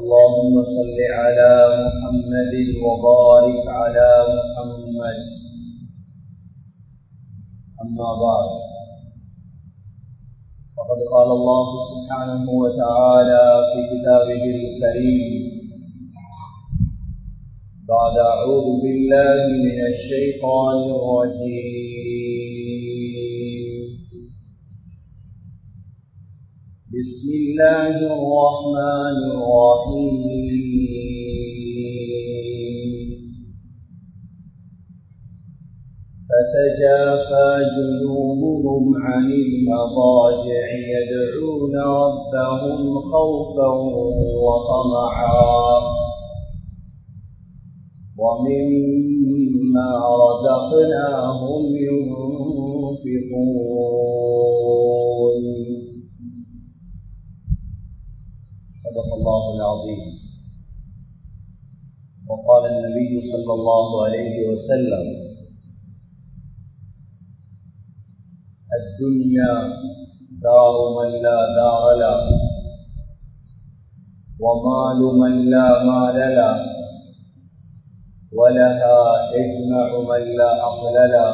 اللهم صل على محمد وبارك على محمد. أما بعد فقد قال الله سبحانه وتعالى في كتابه الكريم بعد أعوذ بالله من الشيطان الرجيم. الله الرحمن الرحيم. فتجافى جنوبهم عن المضاجع يدعون ربهم خوفا وطمعا. ومما رزقناهم ينفقون. الله العظيم. وقال النبي صلى الله عليه وسلم الدنيا دار من لا دار له ومال من لا مال له ولها يجمع من لا عقل له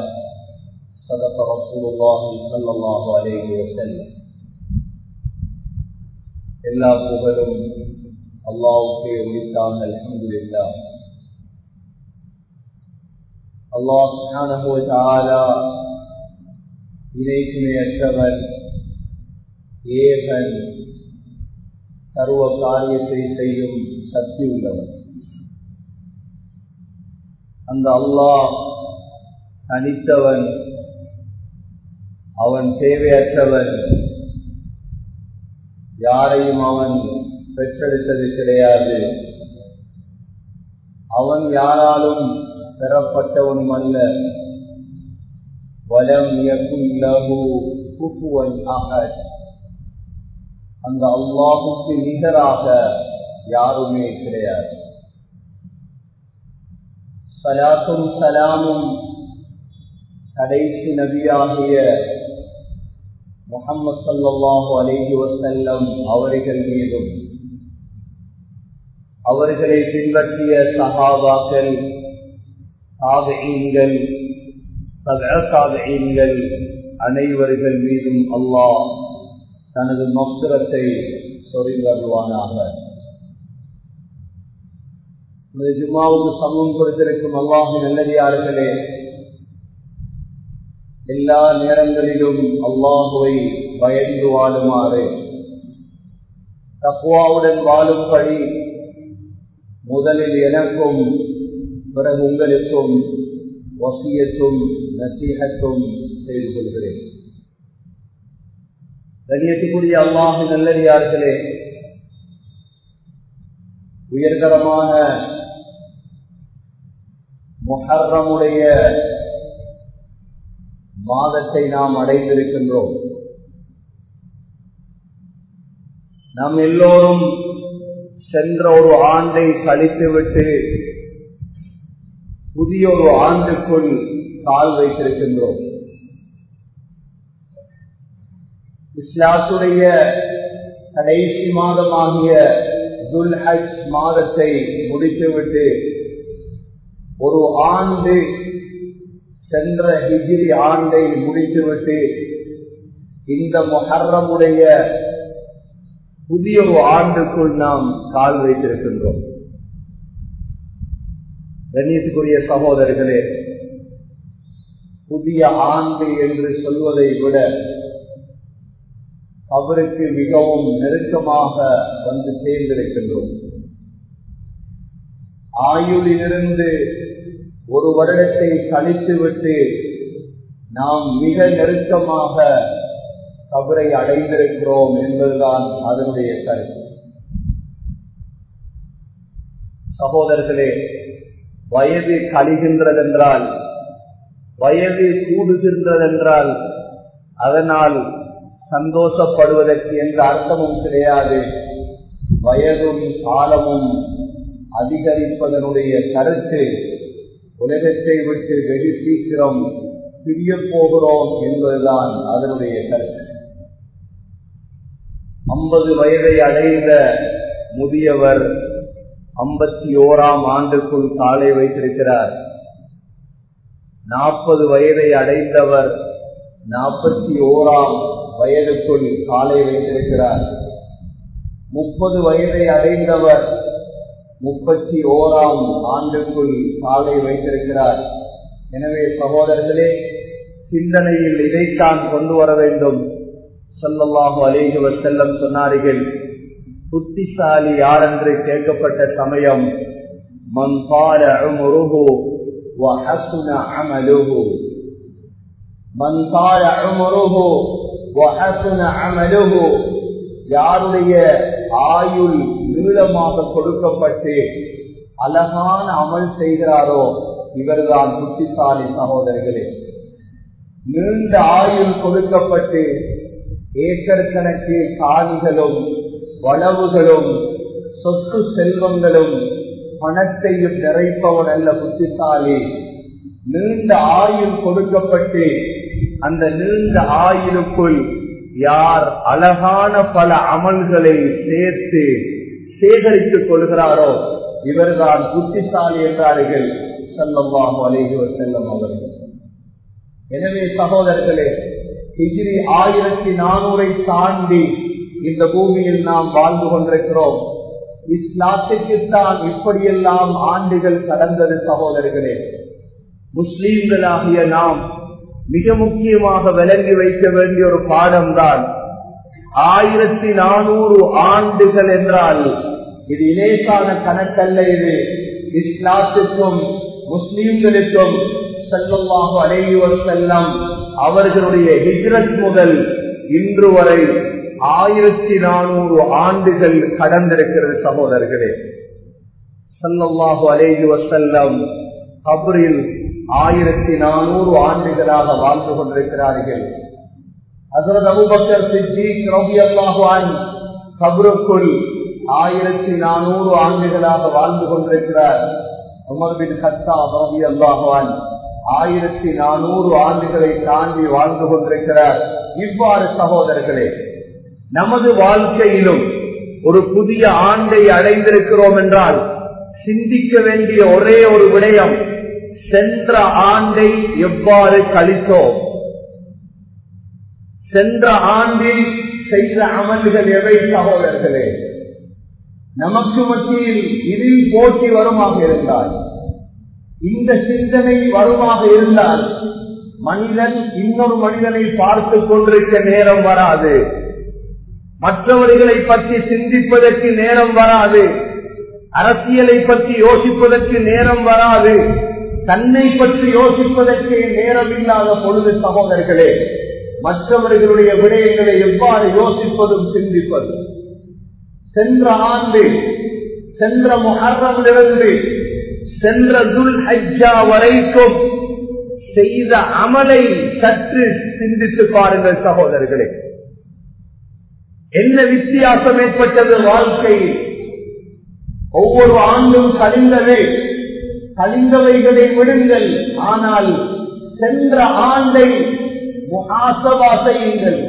صدق رسول الله صلى الله عليه وسلم. எல்லா புகழும் அல்லாவுக்கே உரித்தான் அல்ஹம்துலில்லா அல்லாஹ் சுப்ஹானஹு வ ஏகன் சர்வ காரியத்தை செய்யும் சக்தி உள்ளவர். அந்த அல்லாஹ் தனித்தவன் அவன் தேவையற்றவன் யாரையும் அவன் பெற்றெடுத்தது கிடையாது. அவன் யாராலும் பெறப்பட்டவனும் அல்ல. வலம் லகு குப்புவன் அகத் அந்த அல்லாஹுக்கு நிகராக யாருமே கிடையாது. சலாத்தும் சலாமும் கடைசி நபியாகிய முகமது சல்லாஹூ அலேஹி வசல்லம் அவர்கள் மீதும் அவர்களை பின்பற்றிய சகாபாக்கள் சாதகங்கள் சாதகீன்கள் அனைவர்கள் மீதும் அல்லாஹ் தனது மக்குரத்தை சொறிவருவானாக ஜுமாவுக்கு சமம் கொடுத்திருக்கும் அல்லாஹின் நல்லடியார்களே எல்லா நேரங்களிலும் அல்லாஹுவை பயந்து வாழுமாறு. தக்குவாவுடன் வாழும்படி முதலில் எனக்கும் பிறகு உங்களுக்கும் வசியத்தும் நசீகத்தும் செய்து கொள்கிறேன். கண்ணியத்துக்குரிய அல்லாஹு நல்லடியார்களே உயர்தரமான முஹர்ரமுடைய மாதத்தை நாம் அடைந்திருக்கின்றோம். நாம் எல்லோரும் சென்ற ஒரு ஆண்டை கழித்துவிட்டு புதிய ஒரு ஆண்டுக்குள் கால் வைத்திருக்கின்றோம். இஸ்லாத்துடைய கடைசி மாதமாகிய துல்ஹஜ் மாதத்தை முடித்துவிட்டு ஒரு ஆண்டு சென்ற ஹிஜிரி ஆண்டை முடித்துவிட்டு இந்த மொஹர்ரமுடைய புதிய ஒரு ஆண்டுக்குள் நாம் கால் வைத்திருக்கின்றோம். கண்ணியத்துக்குரிய சகோதரர்களே புதிய ஆண்டு என்று சொல்வதை விட அவருக்கு மிகவும் நெருக்கமாக வந்து சேர்ந்திருக்கின்றோம். ஆயுளிலிருந்து ஒரு வருடத்தை கழித்துவிட்டு நாம் மிக நெருக்கமாக கபரை அடைந்திருக்கிறோம் என்பதுதான் அதனுடைய கருத்து. சகோதரர்களே வயது கழிகின்றதென்றால் வயது கூடுகின்றதென்றால் அதனால் சந்தோஷப்படுவதற்கு எந்த அர்த்தமும் கிடையாது. வயதும் காலமும் அதிகரிப்பதனுடைய கருத்து உலகத்தை விட்டு வெகு சீக்கிரம் பிரிய போகிறோம் என்பதுதான் அதனுடைய கருத்து. ஐம்பது வயதை அடைந்த முதியவர் ஐம்பத்தி ஓராம் ஆண்டுக்குள் காலை வைத்திருக்கிறார். நாற்பது வயதை அடைந்தவர் நாற்பத்தி ஓராம் வயதுக்குள் காலை வைத்திருக்கிறார். முப்பது வயதை அடைந்தவர் முப்பத்தி ஓராம் ஆண்டுக்குள் காலை வைத்திருக்கிறார் எனவே சகோதரர்களே சிந்தனையில் இதைத்தான் கொண்டு வர வேண்டும் சொல்லல்லாஹு அலேஹுவ செல்லம் சொன்னார்கள் புத்திசாலி யார் என்று கேட்கப்பட்ட சமயம் மன் பால அமுருகு وحسن عمله من طال عمره وحسن عمله யாருடைய ஆயுள் நீளமாக கொடுக்கப்பட்டு அழகான அமல் செய்கிறாரோ இவர்தான் புத்திசாலி சகோதரர்களே நீண்ட ஆயுள் கொடுக்கப்பட்டு ஏக்கர் கணக்கு காணிகளும் வளவுகளும் சொத்து செல்வங்களும் பணத்தையும் நிறைப்பவன் அல்ல புத்திசாலி. நீண்ட ஆயுள் கொடுக்கப்பட்டு அந்த நீண்ட ஆயுளுக்குள் யார் அழகான பல அமல்களை சேர்த்து சேகரித்துக் கொள்கிறாரோ இவர்தான் புத்திசாலி என்றார்கள். செல்லவாம் அலேஹுவர் செல்லம் அவர்கள். எனவே சகோதரர்களே டிகிரி ஆயிரத்தி நானூரை தாண்டி இந்த பூமியில் நாம் வாழ்ந்து கொண்டிருக்கிறோம். இஸ்லாத்துக்குத்தான் இப்படியெல்லாம் ஆண்டுகள் கடந்தது சகோதரர்களே. முஸ்லீம்களாகிய நாம் மிக முக்கியமாக விளங்கி வைக்க வேண்டிய ஒரு பாடம்தான். ஆயிரத்தி நானூறு ஆண்டுகள் என்றால் இது இலேசான கணக்கல்ல இது. இஸ்லாத்துக்கும் முஸ்லீம்களுக்கும் செல்லமாக அடையுவர் செல்லம் அவர்களுடைய ஹிஜ்ரத் முதல் இன்று வரை ஆயிரத்தி நானூறு ஆண்டுகள் கடந்திருக்கிறது சகோதரர்களே. சல்லல்லாஹு அலேஹி வசல்லம் கபரில் ஆயிரத்தி நானூறு ஆண்டுகளாக வாழ்ந்து கொண்டிருக்கிறார்கள். ஹசரத் அபுபக்கர் சித்தி கபருக்குள் ஆயிரத்தி நானூறு ஆண்டுகளாக வாழ்ந்து கொண்டிருக்கிறார் உமர் பின் கத்தா அல்லாஹான் ஆயிரத்தி நானூறு ஆண்டுகளை தாண்டி வாழ்ந்து கொண்டிருக்கிறார். இவ்வாறு சகோதரர்களே நமது வாழ்க்கையிலும் ஒரு புதிய ஆண்டை அடைந்திருக்கிறோம் என்றால் சிந்திக்க வேண்டிய ஒரே ஒரு விடயம் சென்ற ஆண்டை எவ்வாறு கழித்தோம்? சென்ற ஆண்டில் செய்த அமல்கள் எவை சகோதரர்களே? நமக்கு மத்தியில் இதில் போட்டி வருமாக இருந்தால் இந்த சிந்தனை வருமாக இருந்தால் மனிதன் இன்னொரு மனிதனை பார்த்து கொண்டிருக்க நேரம் வராது. மற்றவர்களை பற்றி சிந்திப்பதற்கு நேரம் வராது. அரசியலை பற்றி யோசிப்பதற்கு நேரம் வராது. தன்னை பற்றி யோசிப்பதற்கு நேரம் இல்லாத பொழுது சகோதரர்களே மற்றவர்களுடைய விடயங்களை எவ்வாறு யோசிப்பதும் சிந்திப்பதும். சென்ற ஆண்டு சென்ற முகர்றமிலிருந்து சென்ற துல் ஹஜ்ஜா வரைக்கும் செய்த அமலை சற்று சிந்தித்து பாருங்கள் சகோதரர்களே. என்ன வித்தியாசம் ஏற்பட்டது வாழ்க்கையில் ஒவ்வொரு ஆண்டும் கழிந்தது. கழிந்தவைகளை விடுங்கள். ஆனால் சென்ற ஆண்டை முகாசவா செய்யுங்கள்.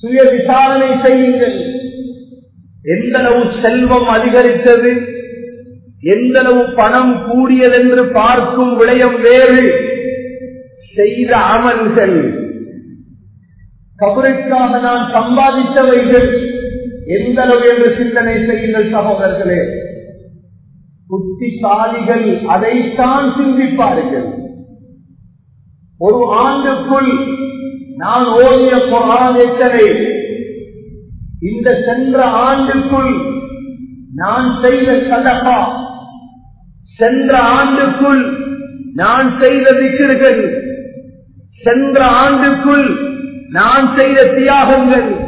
சுய விசாரணை செய்யுங்கள். எந்தளவு செல்வம் அதிகரித்தது எந்தளவு பணம் கூடியதென்று பார்க்கும் விடயம் வேறு. செய்த அமல்கள். கபருக்காக நான் சம்பாதித்தவைகள். எந்த அளவு என்று சிந்தனை செய்யுங்கள் சகோதரர்களே. புத்திசாலிகள் அதைத்தான் சிந்திப்பார்கள். ஒரு ஆண்டுக்குள் நான் ஓடிய குரான் எத்தனை? இந்த சென்ற ஆண்டுக்குள் நான் செய்த சதகா. சென்ற ஆண்டுக்குள் நான் செய்த விக்கிர்கள். சென்ற ஆண்டுக்குள் நான் செய்த தியாகங்கள்.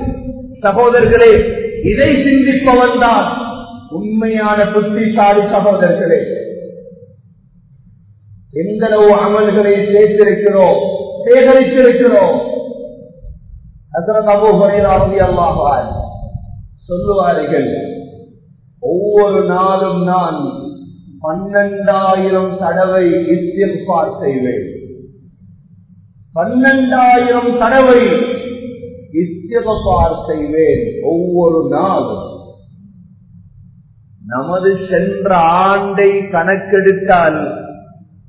சகோதரர்களே இதை சிந்திப்பவன் தான் உண்மையான புத்திசாலி சகோதரர்களே எந்தளவு அமல்களை சேர்த்திருக்கிறோம் சேகரித்திருக்கிறோம். அல்லாஹால் சொல்லுவார்கள். ஒவ்வொரு நாளும் நான் பன்னெண்டாயிரம் தடவை இஸ்திஃபார் செய்வேன் பன்னெண்டாயிரம் தடவை இஸ்திஃபார் செய்வேன் ஒவ்வொரு நாளும். நமது சென்ற ஆண்டை கணக்கெடுத்தால்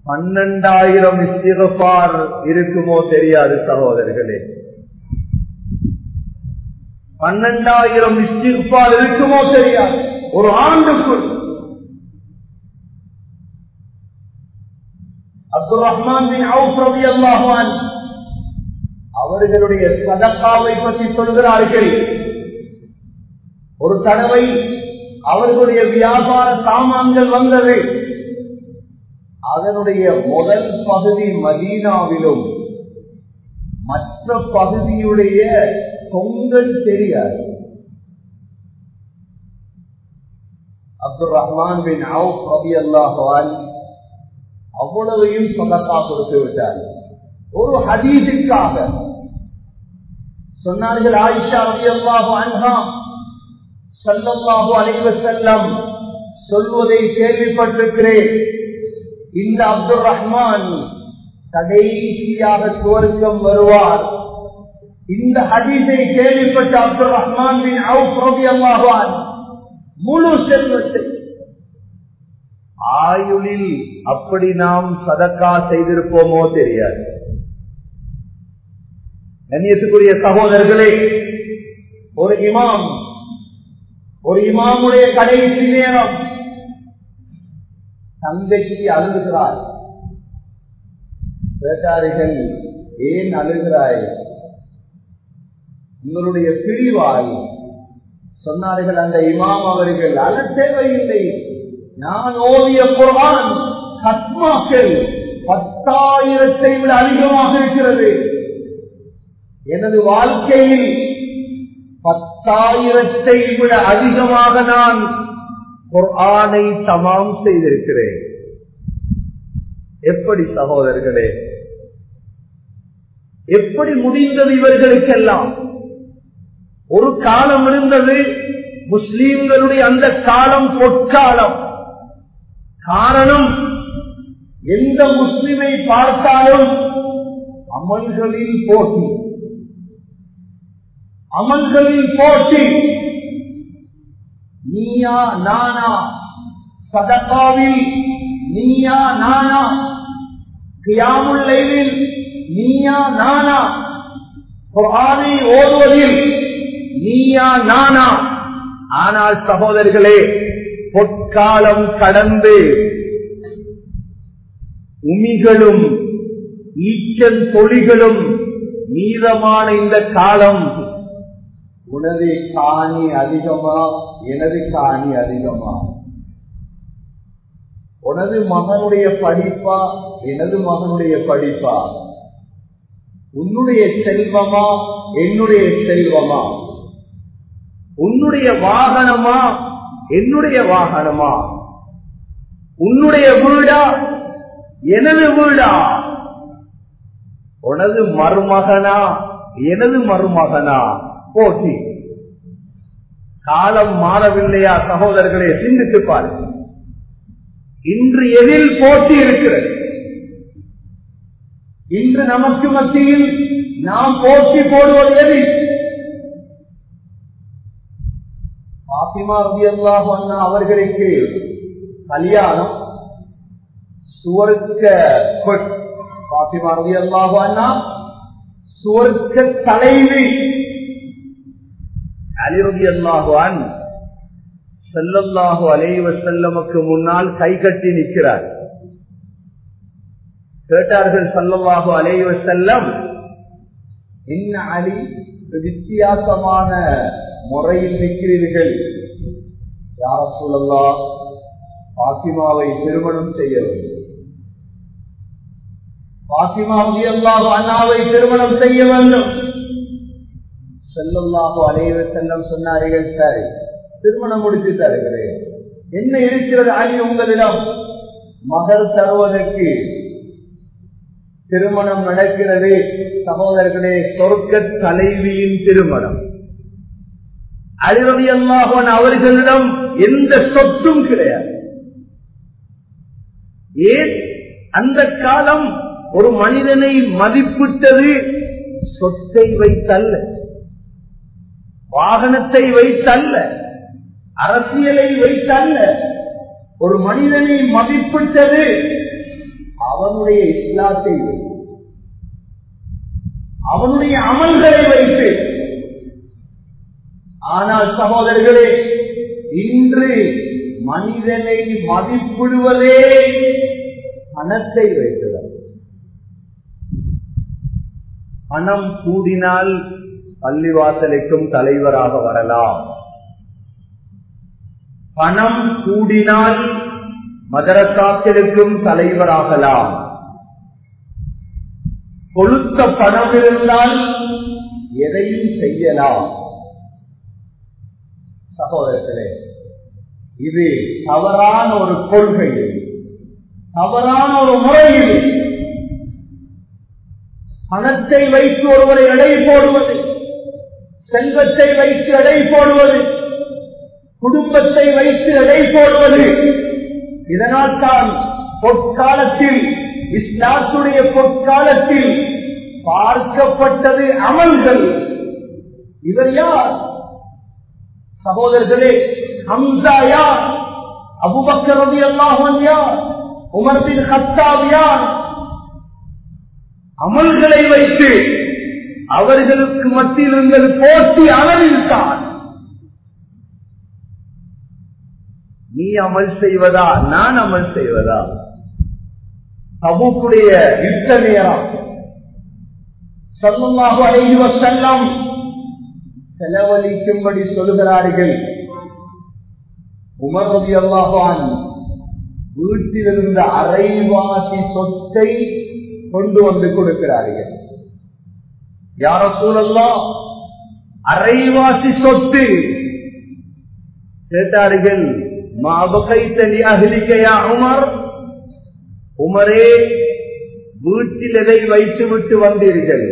பன்னெண்டாயிரம் இஸ்திகபார் இருக்குமோ தெரியாது சகோதரர்களே. பன்னெண்டாயிரம் இஸ்திகபார் இருக்குமோ தெரியாது. ஒரு ஆண்டுக்குள். அப்துல் ரஹ்மான் பின் அல்லாஹான் அவர்களுடைய சதக்காவை பற்றி சொல்கிறார்கள். ஒரு தடவை அவர்களுடைய வியாபார சாமான்கள் வந்தது. அதனுடைய முதல் பகுதி மதீனாவிலும் மற்ற பகுதியுடைய பொங்கல் தெரியாது. அப்துல் ரஹ்மான் பின் அவுப் ரபி அல்லாஹால் அவ்வளவையும் சொந்தக்கா கொடுத்து விட்டார். ஒரு ஹதீஸுக்காக. சொன்னார்கள் ஆயிஷா ரபி அல்லாஹு அன்ஹா சல்லல்லாஹு அலைவ செல்லம் சொல்வதை கேள்விப்பட்டிருக்கிறேன். இந்த அப்துல் ரஹ்மான் கடைசியாக சுவர்க்கம் வருவார். இந்த ஹதீஸை கேள்விப்பட்ட அப்துல் ரஹ்மான் பின் முழு செல்வத்தை. ஆயுளில் அப்படி நாம் சதக்கா செய்திருப்போமோ தெரியாது. கண்ணியத்துக்குரிய சகோதரர்களே ஒரு இமாம் ஒரு இமாமுடைய கடைசி நேரம் தந்தைக்கு அழுகிறார் கேட்டார்கள் ஏன் அழுகிறாய்? உங்களுடைய பிரிவாய் சொன்னார்கள் அந்த இமாம் அவர்கள் அழ தேவையில்லை. நான் ஓவிய குரான் கத்மாக்கள் பத்தாயிரத்தை விட அதிகமாக இருக்கிறது. எனது வாழ்க்கையில் பத்தாயிரத்தை விட அதிகமாக நான் குர்ஆனை தமாம் செய்திருக்கிறேன். எப்படி சகோதரர்களே? எப்படி முடிந்தது இவர்களுக்கெல்லாம்? ஒரு காலம் இருந்தது முஸ்லீம்களுடைய அந்த காலம் பொற்காலம். காரணம் எந்த முஸ்லிமை பார்த்தாலும் அமல்களில் போட்டி. அமல்களில் போட்டி. நீயா நானா? சதகாவில் நீயா நானா? கியாமுல்லைவில் நீயா நானா? குரானை ஓடுவதில் நீயா நானா? ஆனால் சகோதரர்களே பொற்காலம் கடந்து உமிகளும் ஈச்சல் தொழிகளும் மீதமான இந்த காலம். உனது காணி அதிகமா? எனது காணி அதிகமா? உனது மகனுடைய படிப்பா? எனது மகனுடைய படிப்பா? உன்னுடைய செல்வமா? என்னுடைய செல்வமா? உன்னுடைய வாகனமா? என்னுடைய வாகனமா? உன்னுடைய வீடா? எனது வீடா? உனது மருமகனா? எனது மருமகனா? போட்டி. காலம் மாறவில்லையா சகோதரர்களே? சிந்தித்து பாருங்கள் இன்று எதில் போட்டி இருக்கிறது? இன்று நமக்கு மத்தியில் நாம் போட்டி போடுவது எதில் பாத்திமா ரவி அல்லாஹ் அவர்களுக்கு கல்யாணம் சுவர்க்க பாத்திமா ரவி அல்லாஹ் சுவர்க்க தலைவி. அலிரபி அல்லாஹுவான் செல்லல்லாஹு அலைவ செல்லமுக்கு முன்னால் கை கட்டி நிற்கிறார். கேட்டார்கள் சல்லல்லாஹு அலைவ செல்லம் இன்ன அலி வித்தியாசமான முறையில் நிற்கிறீர்கள். யார சூழல்லா பாத்திமாவை திருமணம் செய்ய வேண்டும். பாத்திமா அல்லாஹு அண்ணாவை திருமணம் செய்ய வேண்டும். செல்லல்லாஹு அலைவ செல்லம் சொன்னார்கள் சரி திருமணம் முடித்து தருகிறேன். என்ன இருக்கிறது அலி உங்களிடம்? மகர் தருவதற்கு திருமணம் நடக்கிறது. சகோதரர்களே சொர்க்க தலைவியின் திருமணம். அலிரவி அல்லாஹன் அவர்களிடம் எந்த சொத்தும் கிடையாது. ஏன்? அந்த காலம் ஒரு மனிதனை மதிப்பிட்டது சொத்தை வைத்தல்ல. வாகனத்தை வைத்தல்ல. அரசியலை வைத்தல்ல. ஒரு மனிதனை மதிப்பிட்டது அவனுடைய இஸ்லாத்தை வைத்து. அவனுடைய அமல்களை வைத்து. ஆனால் சகோதரர்களே இன்று மனிதனை மதிப்பிடுவதே பணத்தை வைத்தவர். பணம் கூடினால் பள்ளிவாசலுக்கும் தலைவராக வரலாம். பணம் கூடினால் மதரசாக்களுக்கும் தலைவராகலாம். கொளுத்த பணம் இருந்தால் எதையும் செய்யலாம். சகோதரர்களே இது தவறான ஒரு கொள்கை. தவறான ஒரு முறையில் பணத்தை வைத்து ஒருவரை எடை போடுவது செல்வத்தை வைத்து எடை போடுவது குடும்பத்தை வைத்து எடை போடுவது இதனால் தான் பொற்காலத்தில் இஸ்லாத்துடைய பொற்காலத்தில் பார்க்கப்பட்டது அமல்கள். இவர் யார்? சகோதரர்களே ஹம்சா யார் அபுபக்கர் ரவி அல்லாஹன் யார் உமர்பின் ஹத்தாப் யார் அமல்களை வைத்து அவர்களுக்கு மத்தியில் இருந்தது போட்டி அளவில்தான் நீ அமல் செய்வதா? நான் அமல் செய்வதா? தபுக்குடைய யுத்த நேரம். சொல்லமாக செல்லம் செலவழிக்கும்படி சொல்கிறார்கள் உமர் ரவி அல்லாஹான் வீட்டில் இருந்த அரைவாசி சொத்தை கொண்டு வந்து கொடுக்கிறார்கள். யார சூழல்லாம் அரைவாசி சொத்து. கேட்டார்கள் மாபகைத்தனி உமர்? உமரே வீட்டில் எதை வைத்து விட்டு வந்தீர்கள்.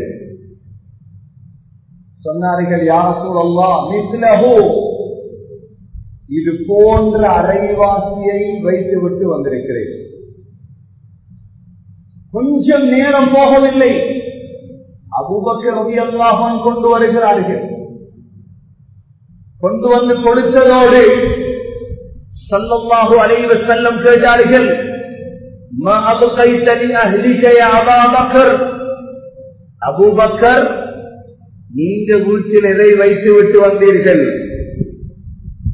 சொன்னார்கள் யார சூழல்லா மிஸ்லஹோ இது போன்ற அரைவாசியை வைத்துவிட்டு வந்திருக்கிறேன். கொஞ்சம் நேரம் போகவில்லை. அபுபக்கர் ரவி கொண்டு வருகிறார்கள். கொண்டு வந்து கொடுத்ததோடு சொல்லமாக அலைவ செல்லம் கேட்டார்கள் அபுபக்கர்? நீங்க வீட்டில் எதை வைத்து விட்டு வந்தீர்கள்?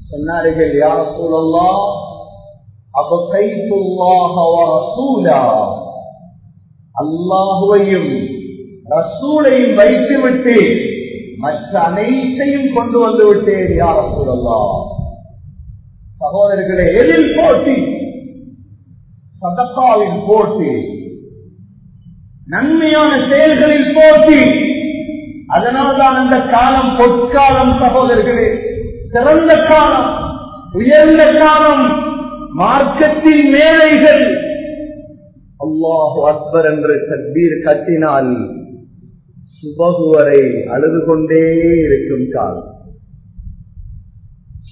சொன்னார்கள் யார சூழல்லா அப்ப கைத்துள்ளாக அல்லாஹுவையும் ரசூலையும் வைத்துவிட்டு மற்ற அனைத்தையும் கொண்டு வந்து விட்டேன் யார சூழல்லா சகோதரர்களே எதில் போட்டி சதக்காவின் போட்டி நன்மையான செயல்களில் போட்டி. அதனால்தான் அந்த காலம் பொற்காலம் சகோதரர்களே. சிறந்த காலம் உயர்ந்த காலம் மார்க்கத்தின் மேலைகள் அல்லாஹு அக்பர் என்று தக்பீர் கட்டினால் சுபகுவரை அழுது கொண்டே இருக்கும் காலம்.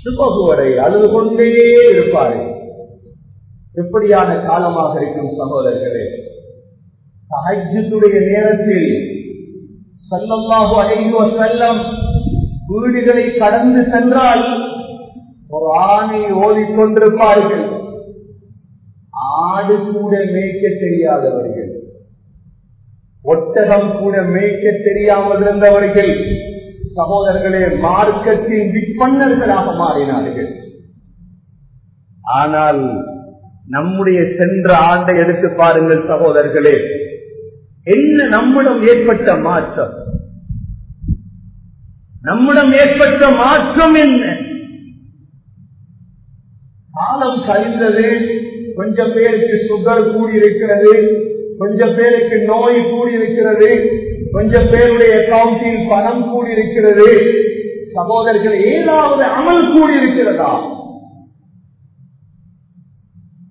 சுபகுவரை அழுது கொண்டே இருப்பார்கள் எப்படியான காலமாக இருக்கும் சகோதரர்களே? சஹஜத்துடைய நேரத்தில் சல்லல்லாஹு அலைஹி செல்லம் வீடுகளை கடந்து சென்றால் ஒரு ஆணை ஓடிக்கொண்டிருப்பார்கள் ஆடு கூட மேய்க்க தெரியாதவர்கள். ஒட்டகம் கூட மேய்க்க தெரியாமல் இருந்தவர்கள். சகோதரர்களே மார்க்கத்தின் விற்பன்னர்களாக மாறினார்கள். ஆனால் நம்முடைய சென்ற ஆண்டை எடுத்து பாருங்கள் சகோதரர்களே. என்ன நம்மிடம் ஏற்பட்ட மாற்றம்? நம்மிடம் ஏற்பட்ட மாற்றம் என்ன? காலம் கழிந்தது கொஞ்சம் பேருக்கு சுகர் கூடி இருக்கிறது கொஞ்சம் பேருக்கு நோய் கூடி இருக்கிறது கொஞ்சம் பேருடைய அக்கௌண்டில் பணம் கூடியிருக்கிறது சகோதரர்கள் ஏதாவது அமல் கூடி இருக்கிறதா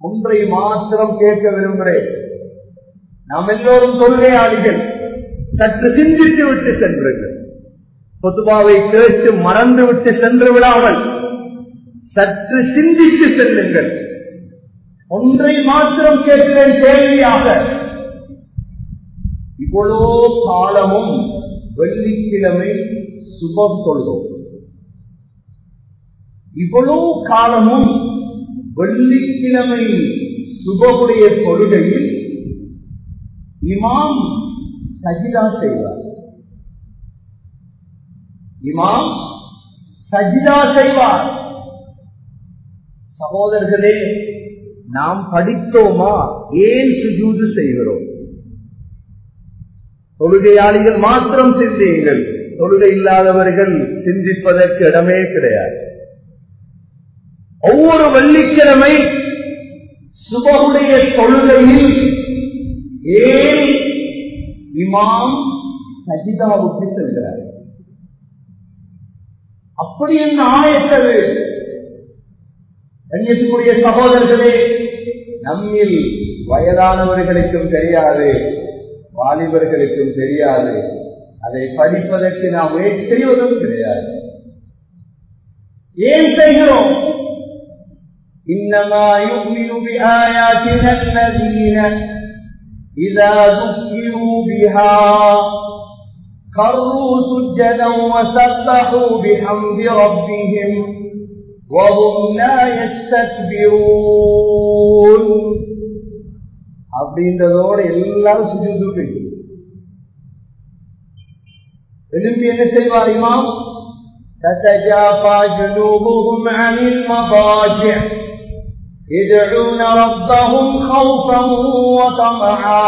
ஒன்றை மாத்திரம் கேட்க விரும்புகிறேன். நாம் எல்லோரும் தொழுகையாளிகள் சற்று சிந்தித்து விட்டு சென்றுங்கள். பொதுவாவை கேட்டு மறந்து விட்டு சென்று விடாமல் சற்று சிந்தித்து செல்லுங்கள். ஒன்றை மாத்திரம் கேட்கிறேன் கேள்வியாக. இவ்வளோ காலமும் வெள்ளிக்கிழமை சுபம் சொல்றோம் இவ்வளோ காலமும் வெள்ளிக்கிழமை சுபகுடைய கொள்கையில் இமாம் சஜிதா செய்வார். இமாம் சஜிதா செய்வார். சகோதரர்களே நாம் படித்தோமா? ஏன் சுஜூது செய்கிறோம்? தொழுகையாளிகள் மாத்திரம் சிந்தியுங்கள். தொழுகை இல்லாதவர்கள் சிந்திப்பதற்கு இடமே கிடையாது. ஒவ்வொரு வெள்ளிக்கிழமை சுபகுடைய தொழுகையில் ஏன் இமாம் சஜிதாவுக்கு செல்கிறார்? அப்படி என்ன ஆயத்தது கண்ணியத்துக்குரிய சகோதரர்களே நம்மில் வயதானவர்களுக்கும் தெரியாது வாலிபர்களுக்கும் தெரியாது அதை படிப்பதற்கு நாம் முயற்சி செய்வதும் கிடையாது ஏன் செய்கிறோம் إنما يؤمن بآياتنا الذين إذا ذكروا بها خروا سجدا وسبحوا بحمد ربهم وهم لا يستكبرون அப்படின்றதோட எல்லாரும் சுஜூது போயிட்டு எழுப்பி என்ன செய்வார் இமாம் تتجافى جنوبهم عن المضاجع يدعون ربهم خوفا وطمعا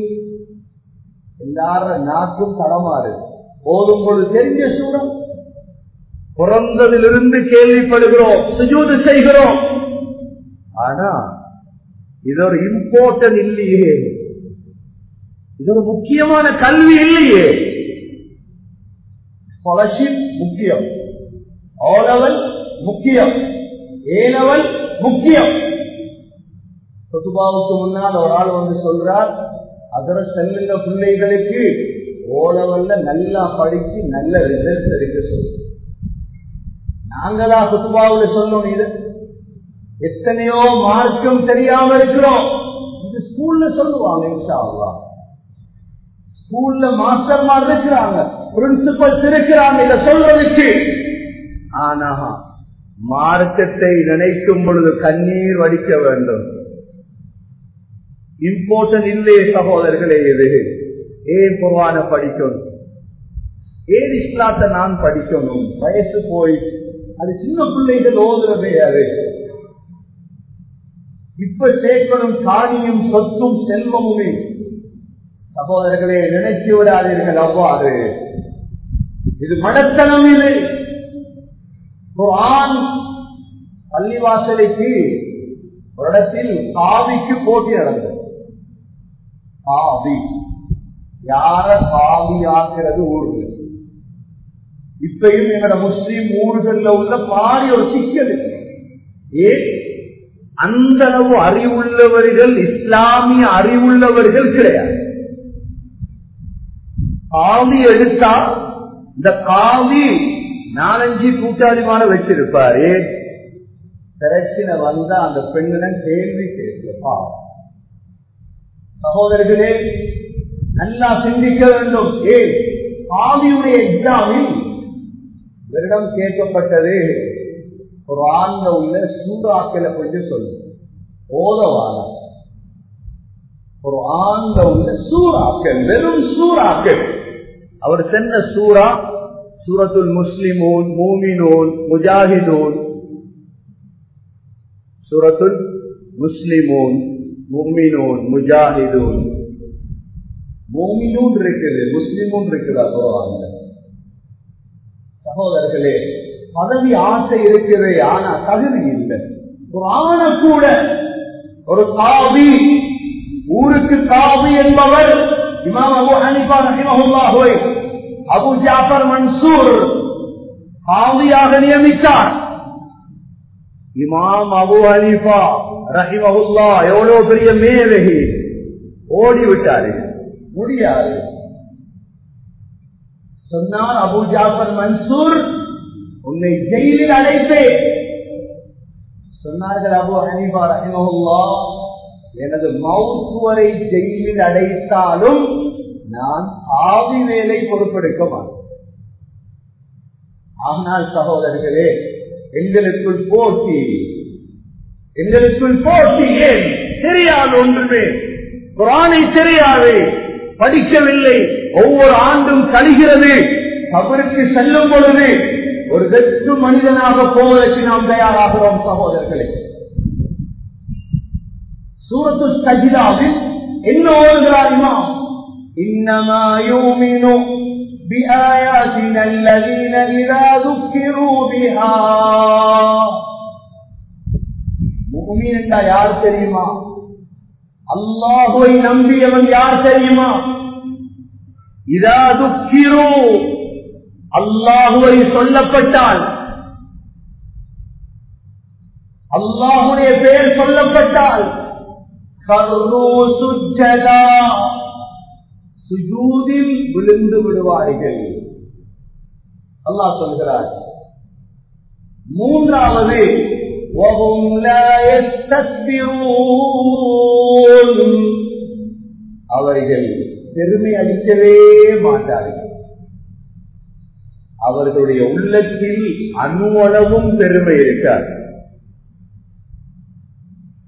எல்லாரும் நாக்கும் தடமாறு? போதும் பொழுது தெரிஞ்ச சூடம். பிறந்ததிலிருந்து கேள்விப்படுகிறோம் சுஜூது செய்கிறோம். ஆனா இது ஒரு இம்பார்ட்டன் இல்லையே. இது ஒரு முக்கியமான கல்வி இல்லையே. ஸ்காலர்ஷிப் முக்கியம். ஓலவல் முக்கியம். ஏனவன் முக்கியம். சொத்துபாவுக்கு முன்னால் ஒரு ஆள் வந்து சொல்றார் அதர செல்லுங்க பிள்ளைகளுக்கு ஓலவல்ல நல்லா படிச்சு நல்ல ரிசல்ட் எடுக்க சொல்லு. நாங்களா குத்துபாவுல சொன்னோம் இது. எத்தனையோ மார்க்கம் தெரியாம இருக்கிறோம். இது ஸ்கூல்ல சொல்லுவாங்க இன்ஷா ஸ்கூல்ல மாஸ்டர் மாதிரி இருக்கிறாங்க பிரின்சிபல்ஸ் இருக்கிறாங்க இத சொல்றதுக்கு. ஆனா மார்க்கத்தை நினைக்கும் பொழுது கண்ணீர் வடிக்க வேண்டும். இம்பார்ட்டன் இல்லையே சகோதரர்களே இது. ஏன் குர்வான படிக்கணும்? ஏன் இஸ்லாத்தை நான் படிக்கணும்? வயசு போய் அது சின்ன பிள்ளைகள் ஓதுறதே அது. இப்ப சேர்க்கணும் காணியும் சொத்தும் செல்வமுமே. சகோதரர்களே நினைச்சு விடாதீர்கள் அவ்வாறு இது மடத்தனம் இல்லை குர்ஆன் பள்ளிவாசலைக்கு ஒரு இடத்தில் காவிக்கு போட்டி நடந்தது. பாவி யார காவி ஆக்குறது ஊர்கள் இப்பயும் எங்களோட முஸ்லீம் ஊர்கள்ல உள்ள பாரி ஒரு சிக்கல். ஏ? ஏன் அந்த அளவு அறிவுள்ளவர்கள் இஸ்லாமிய அறிவுள்ளவர்கள் கிடையாது. காவி எடுத்தா இந்த காவி நாலஞ்சு கூட்டாளிமான வச்சிருப்பாரு. பிரச்சனை வந்தா அந்த பெண்ணிடம் கேள்வி கேட்கப்பா. சகோதரர்களே நல்லா சிந்திக்க வேண்டும். ஏன் ஆவியுடைய எக்ஸாமில் இவரிடம் கேட்கப்பட்டது ஒரு ஆண்ட உள்ள சூறாக்களை கொஞ்சம் சொல்லு. ஓதவான ஒரு ஆண்ட உள்ள சூறாக்கள் வெறும் சூறாக்கள். அவர் சென்ன சூறா சூரத்துல் முஸ்லிமோன் மூமினோன் முஜாஹிதோன். சூரத்துல் முஸ்லிமூன். முமினூன் முஜாஹிதூன். மூமினூன் இருக்குது முஸ்லிமும் இருக்குதா குரான்ல சகோதரர்களே பதவி ஆசை இருக்கிறது ஆனா தகுதி இல்லை. ஒரு ஆன கூட ஒரு காவி ஊருக்கு காவி என்பவர் இமாம் அபு ஹனிஃபா ஹோய் அபு ஜாஃபர் மன்சூர் காவியாக நியமித்தார். இமாம் அபு ஹனிஃபா ரஹிமஹுல்லா எவ்வளவு பெரிய மேலகி ஓடி விட்டாரு முடியாது. சொன்னார் அபு ஜாஃபர் மன்சூர் உன்னை ஜெயிலில் அடைப்பேன் சொன்னார்கள் அபு ஹனிபா ரஹிமஹுல்லா எனது மவுத் வரை ஜெயிலில் அடைத்தாலும் நான் ஆவி வேலை பொறுப்பெடுக்க மாட்டேன். ஆனால் சகோதரர்களே எங்களுக்குள் போட்டி. எங்களுக்குள் போட்டி ஏன் தெரியாது ஒன்றுமே குரானை தெரியாது படிக்கவில்லை ஒவ்வொரு ஆண்டும் கழிகிறது அவருக்கு செல்லும் பொழுது ஒரு வெற்று மனிதனாக போவதற்கு நாம் தயாராகிறோம் சகோதரர்களே சூரத்து சஜிதாவில் என்ன ஓடுகிறாருமா إنما يؤمن بآياتنا الذين إذا ذكروا بها முகமீன் யார் தெரியுமா? அல்லாஹுவை நம்பியவன் யார் தெரியுமா? இதா துக்கிரோ. அல்லாஹுவை சொல்லப்பட்டால். அல்லாஹுடைய பெயர் சொல்லப்பட்டால். சுஜூதில் விழுந்து விடுவார்கள். அல்லாஹ் சொல்கிறார். மூன்றாவது وهم لا يستكبرون அவர்கள் பெருமை அளிக்கவே மாட்டார்கள் அவர்களுடைய உள்ளத்தில் அணுவளவும் பெருமை இருக்காது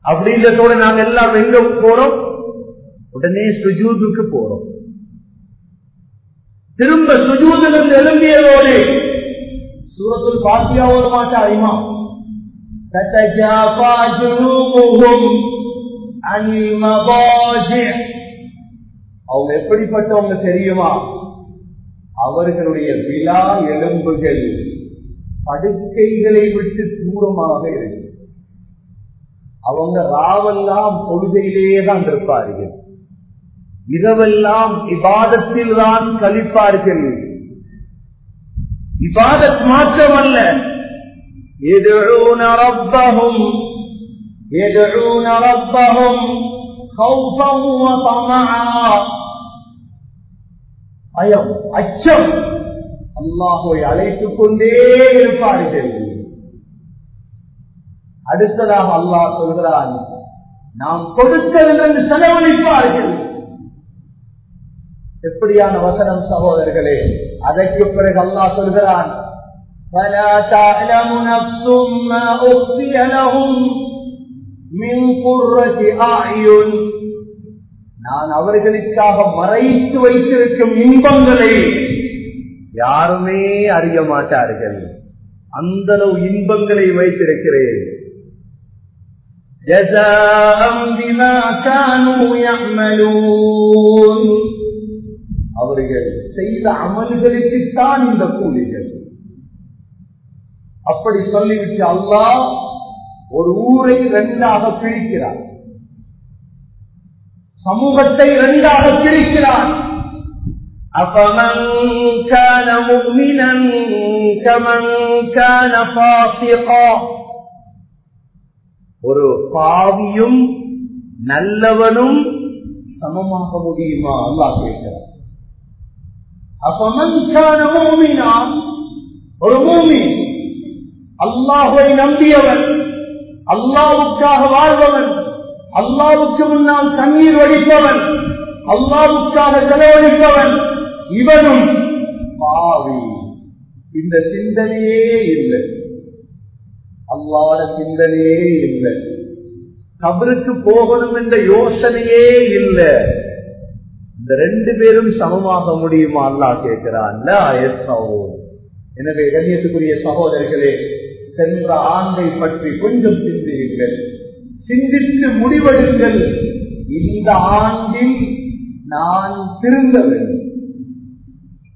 அப்படின்றதோட நாங்க எல்லாம் எங்க போறோம் உடனே சுஜூதுக்கு போறோம் திரும்ப சுஜூதிலிருந்து எழும்பியதோடு சூரத்தில் பாத்தியா ஒரு மாட்டா அறிமா تتجافى جنوبهم عن المضاجع அவங்க எப்படிப்பட்டவங்க தெரியுமா அவர்களுடைய விழா எலும்புகள் படுக்கைகளை விட்டு தூரமாக இருக்கு அவங்க ராவெல்லாம் பொழுதையிலேயே தான் இருப்பார்கள் இரவெல்லாம் இபாதத்தில் தான் கழிப்பார்கள் இபாதத் மாற்றமல்ல يدعون ربهم يدعون ربهم خوفا وطمعا பயம் அச்சம் அல்லாஹை அழைத்துக் கொண்டே இருப்பார்கள் அடுத்ததாக அல்லாஹ் சொல்கிறான் நாம் கொடுத்ததென்று செலவழிப்பார்கள் எப்படியான வசனம் சகோதரர்களே அதற்கு பிறகு அல்லாஹ் சொல்கிறான் فلا تعلم نفس ما أخفي لهم من قرة أعين நான் அவர்களுக்காக மறைத்து வைத்திருக்கும் இன்பங்களை யாருமே அறிய மாட்டார்கள் அந்த அளவு இன்பங்களை வைத்திருக்கிறேன் அவர்கள் செய்த அமல்களுக்குத்தான் இந்த கூலிகள் அப்படி சொல்லிவிட்டு அல்லா ஒரு ஊரை இரண்டாக பிரிக்கிறார் சமூகத்தை இரண்டாக பிரிக்கிறார் أفمن كان مؤمنا كمن كان فاسقا ஒரு பாவியும் நல்லவனும் சமமாக முடியுமா அல்லாஹ் கேட்கிறார் அப்பமன் கான மூமினா ஒரு மூமி அல்லாஹுவை நம்பியவன் அல்லாவுக்காக வாழ்பவன் அல்லாவுக்கு முன்னால் கண்ணீர் வடிப்பவன் அல்லாவுக்காக செலவழிப்பவன் இவனும் பாவி இந்த சிந்தனையே இல்லை. அல்லாத சிந்தனையே இல்லை. கபருக்கு போகணும் என்ற யோசனையே இல்லை. இந்த ரெண்டு பேரும் சமமாக முடியுமா? அல்லா கேட்கிறான் எனவே கண்ணியத்துக்குரிய சகோதரர்களே சென்ற ஆண்டை பற்றி கொஞ்சம் சிந்தியுங்கள். சிந்தித்து முடிவெடுங்கள். இந்த ஆண்டில் நான் திருந்த வேண்டும்.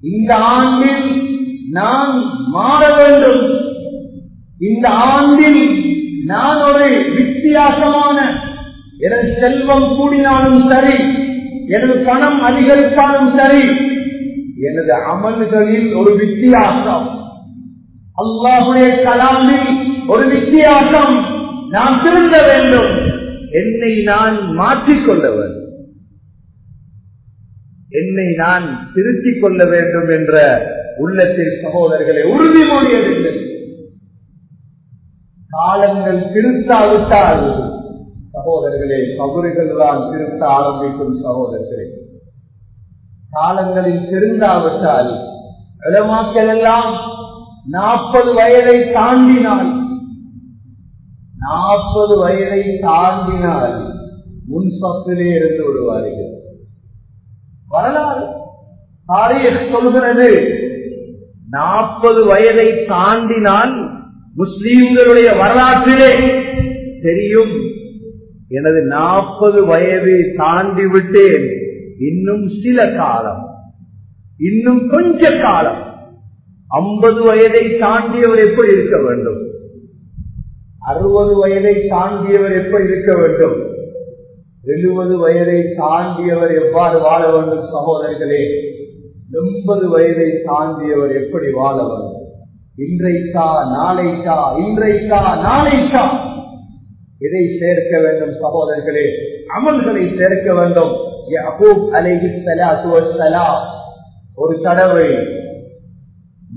இந்த ஆண்டில் நான் மாற வேண்டும். இந்த ஆண்டில் நான் ஒரு வித்தியாசமான எனது செல்வம் கூடினாலும் சரி எனது பணம் அதிகரித்தாலும் சரி எனது அமல்களில் ஒரு வித்தியாசம். அல்லாஹுடைய கலாமில் ஒரு வித்தியாசம். நான் திருந்த வேண்டும். என்னை நான் மாற்றிக்கொள்ள என்னை நான் திருத்திக் கொள்ள வேண்டும் என்ற உள்ளத்தில் சகோதரர்களை உறுதிமொழி எடுங்கள் காலங்கள் திருத்தாவிட்டால் சகோதரர்களே கபறுகள் தான் திருத்த ஆரம்பிக்கும் சகோதரர்களே. காலங்களில் திருந்தாவிட்டால் இடமாக்கள் எல்லாம் நாற்பது வயதை தாண்டினால். நாற்பது வயதை தாண்டினால் முன்பத்திலே இருந்து விடுவார்கள். வரலாறு தாரீக் சொல்கிறது நாற்பது வயதை தாண்டினால் முஸ்லீம்களுடைய வரலாற்றிலே தெரியும். எனது நாற்பது வயது தாண்டி விட்டேன் இன்னும் சில காலம் இன்னும் கொஞ்ச காலம். ஐம்பது வயதை தாண்டியவர் எப்படி இருக்க வேண்டும்? அறுபது வயதை தாண்டியவர் எப்படி இருக்க வேண்டும்? எழுபது வயதை தாண்டியவர் எவ்வாறு வாழ வேண்டும் சகோதரர்களே எண்பது வயதை தாண்டியவர் எப்படி வாழ வேண்டும்? இன்றைக்கா நாளைக்கா இன்றைக்கா நாளைக்கா? இதை சேர்க்க வேண்டும் சகோதரர்களே அமல்களை சேர்க்க வேண்டும். ஒரு தடவை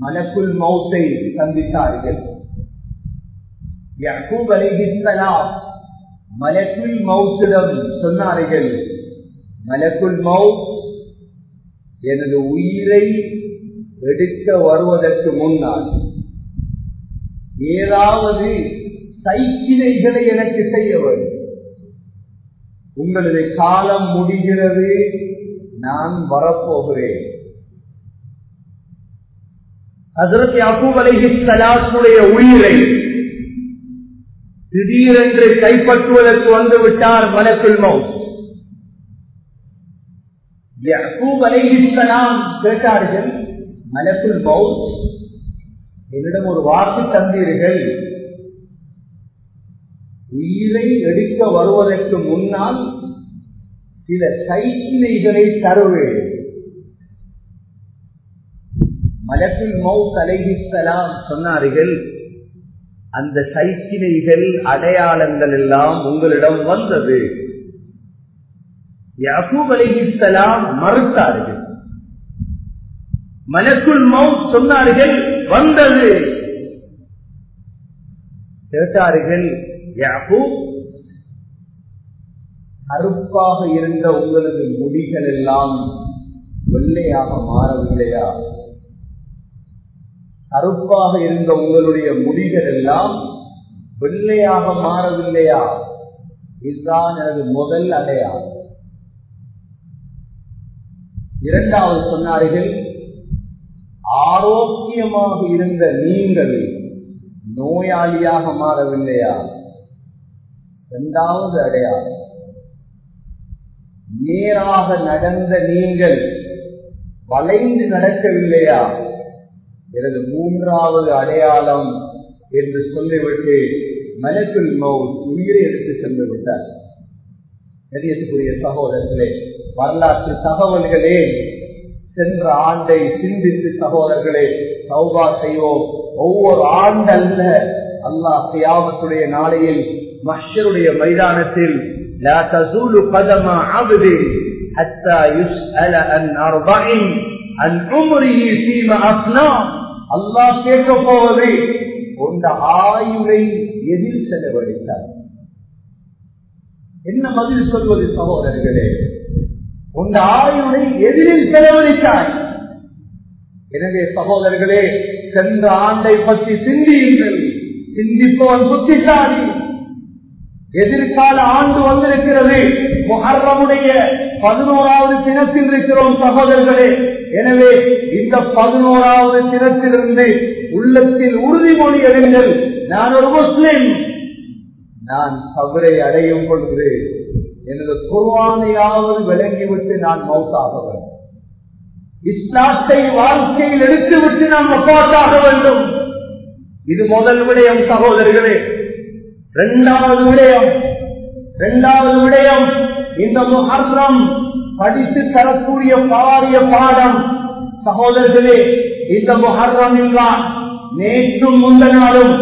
மலக்குள் மௌத்தை சந்தித்தார்கள். யகூப் அலைஹி ஸலாம் மௌத்திடம் சொன்னார்கள் மலக்குள் மவுத் எனது உயிரை எடுக்க வருவதற்கு முன்னால் ஏதாவது சைக்கிளைகளை எனக்கு செய்ய வேண்டும். உங்களது காலம் முடிகிறது நான் வரப்போகிறேன். அதற்கு அபூப் அலைஹி உயிரை திடீரென்று கைப்பற்றுவதற்கு வந்து விட்டார் மலக்குல் மவுத். யக்கூப் அலைஹிஸ்ஸலாம் கேட்டார்கள் மலக்குல் மவுத் என்னிடம் ஒரு வாக்கு தந்தீர்கள். உயிரை எடுக்க வருவதற்கு முன்னால் சில கைக்கிணைகளை தருவேன். மலக்குல் மவுத் சொன்னார்கள் அந்த சைக்கிளைகள் அடையாளங்கள் எல்லாம் உங்களிடம் வந்தது. யாக்கூப் அலைஹிஸ்ஸலாம் மறுத்தார்கள். மலக்குல் மவுத் சொன்னார்கள் வந்தது. கேட்டார்கள் யாக்கூப் கருப்பாக இருந்த உங்களது முடிகள் எல்லாம் வெள்ளையாக மாறவில்லையா? கருப்பாக இருந்த உங்களுடைய முடிகள் எல்லாம் வெள்ளையாக மாறவில்லையா? இதுதான் எனது முதல் அடையா இரண்டாவது சொன்னார்கள் ஆரோக்கியமாக இருந்த நீங்கள் நோயாளியாக மாறவில்லையா? இரண்டாவது அடையாளம் நேராக நடந்த நீங்கள் வளைந்து நடக்கவில்லையா? எனது மூன்றாவது அடையாளம் என்று சொல்லிவிட்டு மனத்தில் மவுத் உயிரை எடுத்து சென்று விட்டார் தெரியக்கூடிய சகோதரர்களே வரலாற்று தகவல்களே சென்ற ஆண்டை சிந்தித்து சகோதரர்களே சௌபா செய்வோம் ஒவ்வொரு ஆண்டல்ல அல்லாஹ் தியாகத்துடைய நாளையில் மஷருடைய மைதானத்தில் لا تزول قدم عبد حتى يسأل عن أربع عن عمره فيما أفناه அல்லா கேட்க போவது உண்ட ஆயுளை எதில் செலவழித்தார்? என்ன பதில் சொல்வது சகோதரர்களே? உண்ட ஆயுளை எதிரில் செலவழித்தார் எனவே சகோதரர்களே சென்ற ஆண்டை பற்றி சிந்தியுங்கள். சிந்திப்பவன் புத்திசாலி. எதிர்கால ஆண்டு வந்திருக்கிறது. முஹர்ரமுடைய பதினோராவது தினத்தில் இருக்கிறோம் சகோதரர்களே. எனவே இந்த பதினோராவது தினத்திலிருந்து உள்ளத்தில் உறுதிமொழி எழுங்கள். நான் ஒரு முஸ்லிம். நான் கபரை அடையும் பொழுது எனது குர்வானையாவது விளங்கிவிட்டு நான் மௌத்தாக வேண்டும். இஸ்லாத்தை வாழ்க்கையில் எடுத்துவிட்டு நாம் மப்பாட்டாக வேண்டும். இது முதல் விடயம் சகோதரர்களே இரண்டாவது விடயம். இரண்டாவது விடயம். இந்த முகர்ணம் படித்து தரக்கூடிய பாரிய பாடம். சகோதரர்களே இந்த முஹர்ரம் தான் நேற்றும் முந்த நாளும்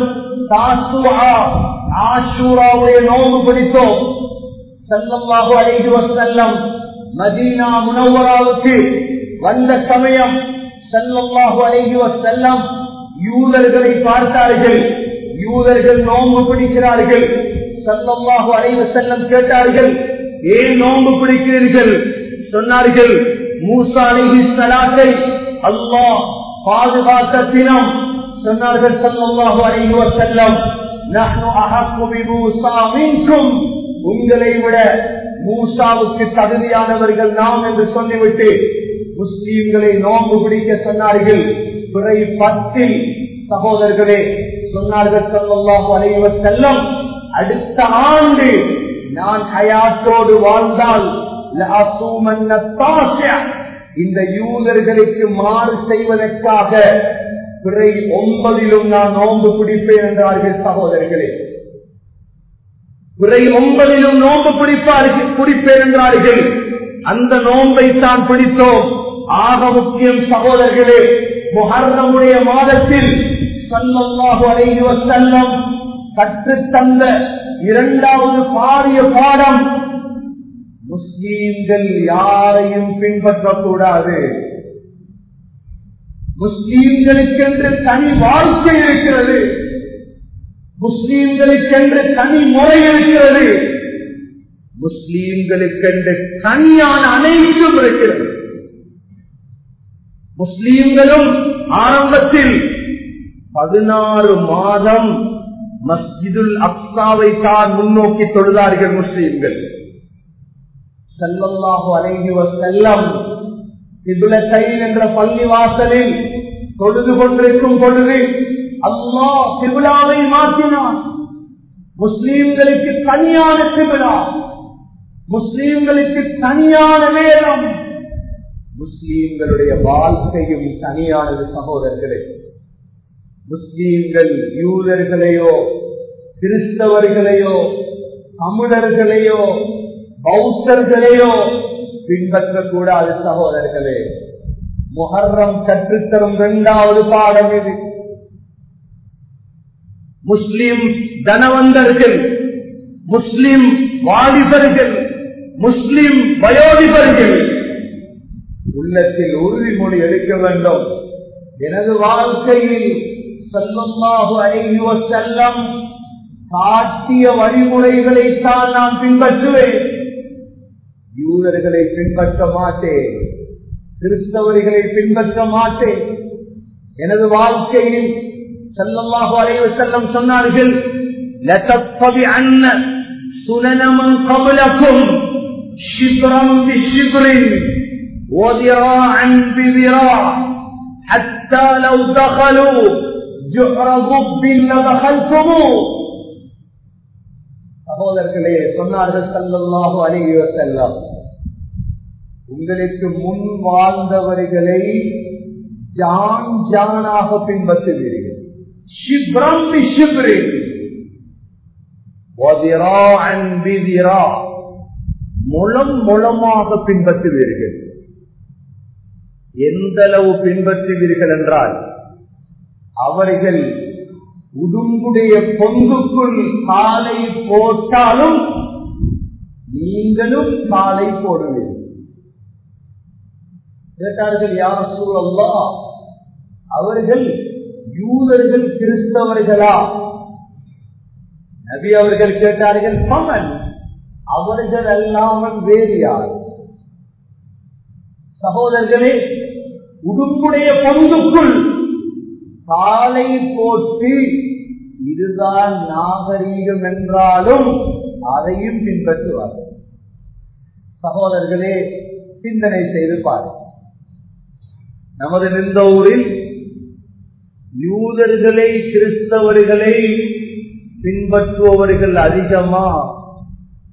ஆஷூராவுடைய நோம்பு பிடித்தோம். செல்லமாக அழைத்து வசல்லம் மதீனா முனவராவுக்கு வந்த சமயம் செல்லமாக அழைத்து வசல்லம் யூதர்களை பார்த்தார்கள். யூதர்கள் நோம்பு பிடிக்கிறார்கள். செல்லமாக அழைவு செல்லம் கேட்டார்கள் ஏன் நோம்பு பிடிக்கிறீர்கள்? சொன்னார்கள் மூசா அலைஹி சலாத்தை அல்லாஹ் பாதுகாத்த தினம். சொன்னார்கள் சல்லல்லாஹு அலைஹி செல்லம் உங்களை விட மூசாவுக்கு தகுதியானவர்கள் நாம் என்று சொல்லிவிட்டு முஸ்லீம்களை நோம்பு பிடிக்க சொன்னார்கள். பிறை பத்தில் சகோதரர்களே சொன்னார்கள் செல்லம் அடுத்த ஆண்டு நான் ஹயாத்தோடு வாழ்ந்தால் இந்த யூதர்களுக்கு மாறு செய்வதற்காக பிறை ஒன்பதிலும் நான் நோன்பு பிடிப்பேன் என்றார்கள் சகோதரர்களே. பிறை ஒன்பதிலும் நோன்பு பிடிப்பார்கள் பிடிப்பேன் என்றார்கள். அந்த நோன்பை தான் பிடித்தோம். ஆக முக்கியம் சகோதரர்களே முகர்ணமுடைய மாதத்தில் சல்லல்லாஹு அடைந்து வஸல்லம் கற்றுத்தந்த இரண்டாவது பாரிய பாடம். முஸ்லீம்கள் யாரையும் பின்பற்றக்கூடாது. முஸ்லீம்களுக்கென்று தனி வாழ்க்கை இருக்கிறது. முஸ்லீம்களுக்கென்று தனி முறை இருக்கிறது. முஸ்லீம்களுக்கென்று தனியான அனைத்தும் இருக்கிறது. முஸ்லீம்களும் ஆரம்பத்தில் பதினாறு மாதம் மஸ்ஜிதுல் அப்சாவை தான் முன்னோக்கி தொழுதார்கள் முஸ்லீம்கள். செல்லல்லாஹு அலைஹி வசல்லம் திபுலத்தைன் என்ற பள்ளி வாசலில் தொழுது கொண்டிருக்கும் பொழுது அல்லா திபுலாவை மாற்றினான். முஸ்லீம்களுக்கு தனியான திபுலா முஸ்லீம்களுக்கு தனியான நேரம். முஸ்லீம்களுடைய வாழ்க்கையும் தனியானது சகோதரர்களே. முஸ்லீம்கள் யூதர்களையோ கிறிஸ்தவர்களையோ தமிழர்களையோ பௌத்தர்களையோ பின்பற்றக்கூடாது சகோதரர்களே. முகர்ரம் கற்றுத்தரும் இரண்டாவது பாடம் இது. முஸ்லிம் தனவந்தர்கள் முஸ்லிம் வாலிபர்கள் முஸ்லிம் வயோதிபர்கள் உள்ளத்தில் உறுதிமொழி எடுக்க வேண்டும். எனது வாழ்க்கையில் செல்லமாக ஐவ செல்லம் காட்டிய வழிமுறைகளைத்தான் நான் பின்பற்றுவேன் யூதர்களை பின்பற்ற மாட்டேன் கிறிஸ்தவர்களை பின்பற்ற மாட்டேன் எனது வாழ்க்கையில் செல்லமாக அலைவ செல்லம் சொன்னார்கள் لَتَتَّبِعَنَّ سُنَنَ مَنْ قَبْلَكُمْ شِبْرًا بِشِبْرٍ وذراعا بذراع حتى لو دخلوا جحر ضب لدخلتموه சகோதரர்களே சொன்னார்கள் சல்லல்லாஹு அலைஹி வஸல்லம் உங்களுக்கு முன் வாழ்ந்தவர்களை ஜான் ஜானாக பின்பற்றுவீர்கள்? ஷிப்ரம் பி ஷிப்ரின் வதிராஅன் பிதிரா முலம் பின்பற்றுவீர்கள். எந்த அளவு பின்பற்றுவீர்கள் என்றால் அவர்கள் உடும்புடைய பொங்குக்குள் காலை போட்டாலும் நீங்களும் காலை போடுவீர்கள். கேட்டார்கள் யார் சூழல்லா அவர்கள் யூதர்கள் கிறிஸ்தவர்களா? நபி அவர்கள் கேட்டார்கள் பமன் அவர்கள் அல்லாமல் வேறு யார்? சகோதரர்களே உடுப்புடைய பொங்குக்குள் காலை போட்டு இதுதான் நாகரீகம் என்றாலும் அதையும் பின்பற்றுவார்கள் சகோதரர்களே சிந்தனை செய்து பாருங்கள். நமது நின்ற ஊரில் யூதர்களை கிறிஸ்தவர்களை பின்பற்றுபவர்கள் அதிகமா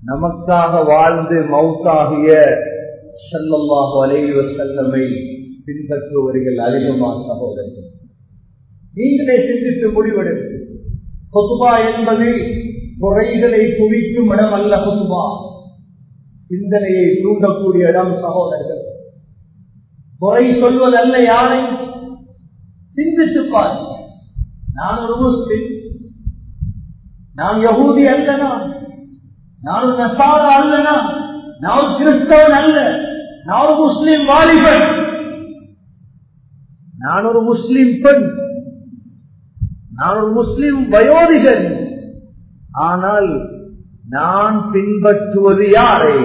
நமக்காக வாழ்ந்து மவுத்தாகிய செல்லமாக வலைவ செல்லமை பின்பற்றுபவர்கள் அதிகமா சகோதரர்கள். நீங்களே சிந்தித்து முடிவெடுத்து கொசுபா என்பது குறைகளை குவிக்கும் இடம் அல்ல கொசுபா சிந்தனையை தூண்டக்கூடிய இடம் சகோதரர்கள். குறை சொல்வதல்ல யாரை? சிந்தித்து பாருங்க நான் ஒரு முஸ்லிம். நான் யகூதி அல்லனா? நான் ஒரு நசாரா அல்லனா? நான் ஒரு கிறிஸ்தவன் அல்ல. நான் ஒரு முஸ்லிம் வாலிபன். நான் ஒரு முஸ்லிம் பெண். நான் ஒரு முஸ்லிம் வயோதிகன். ஆனால் நான் பின்பற்றுவது யாரை?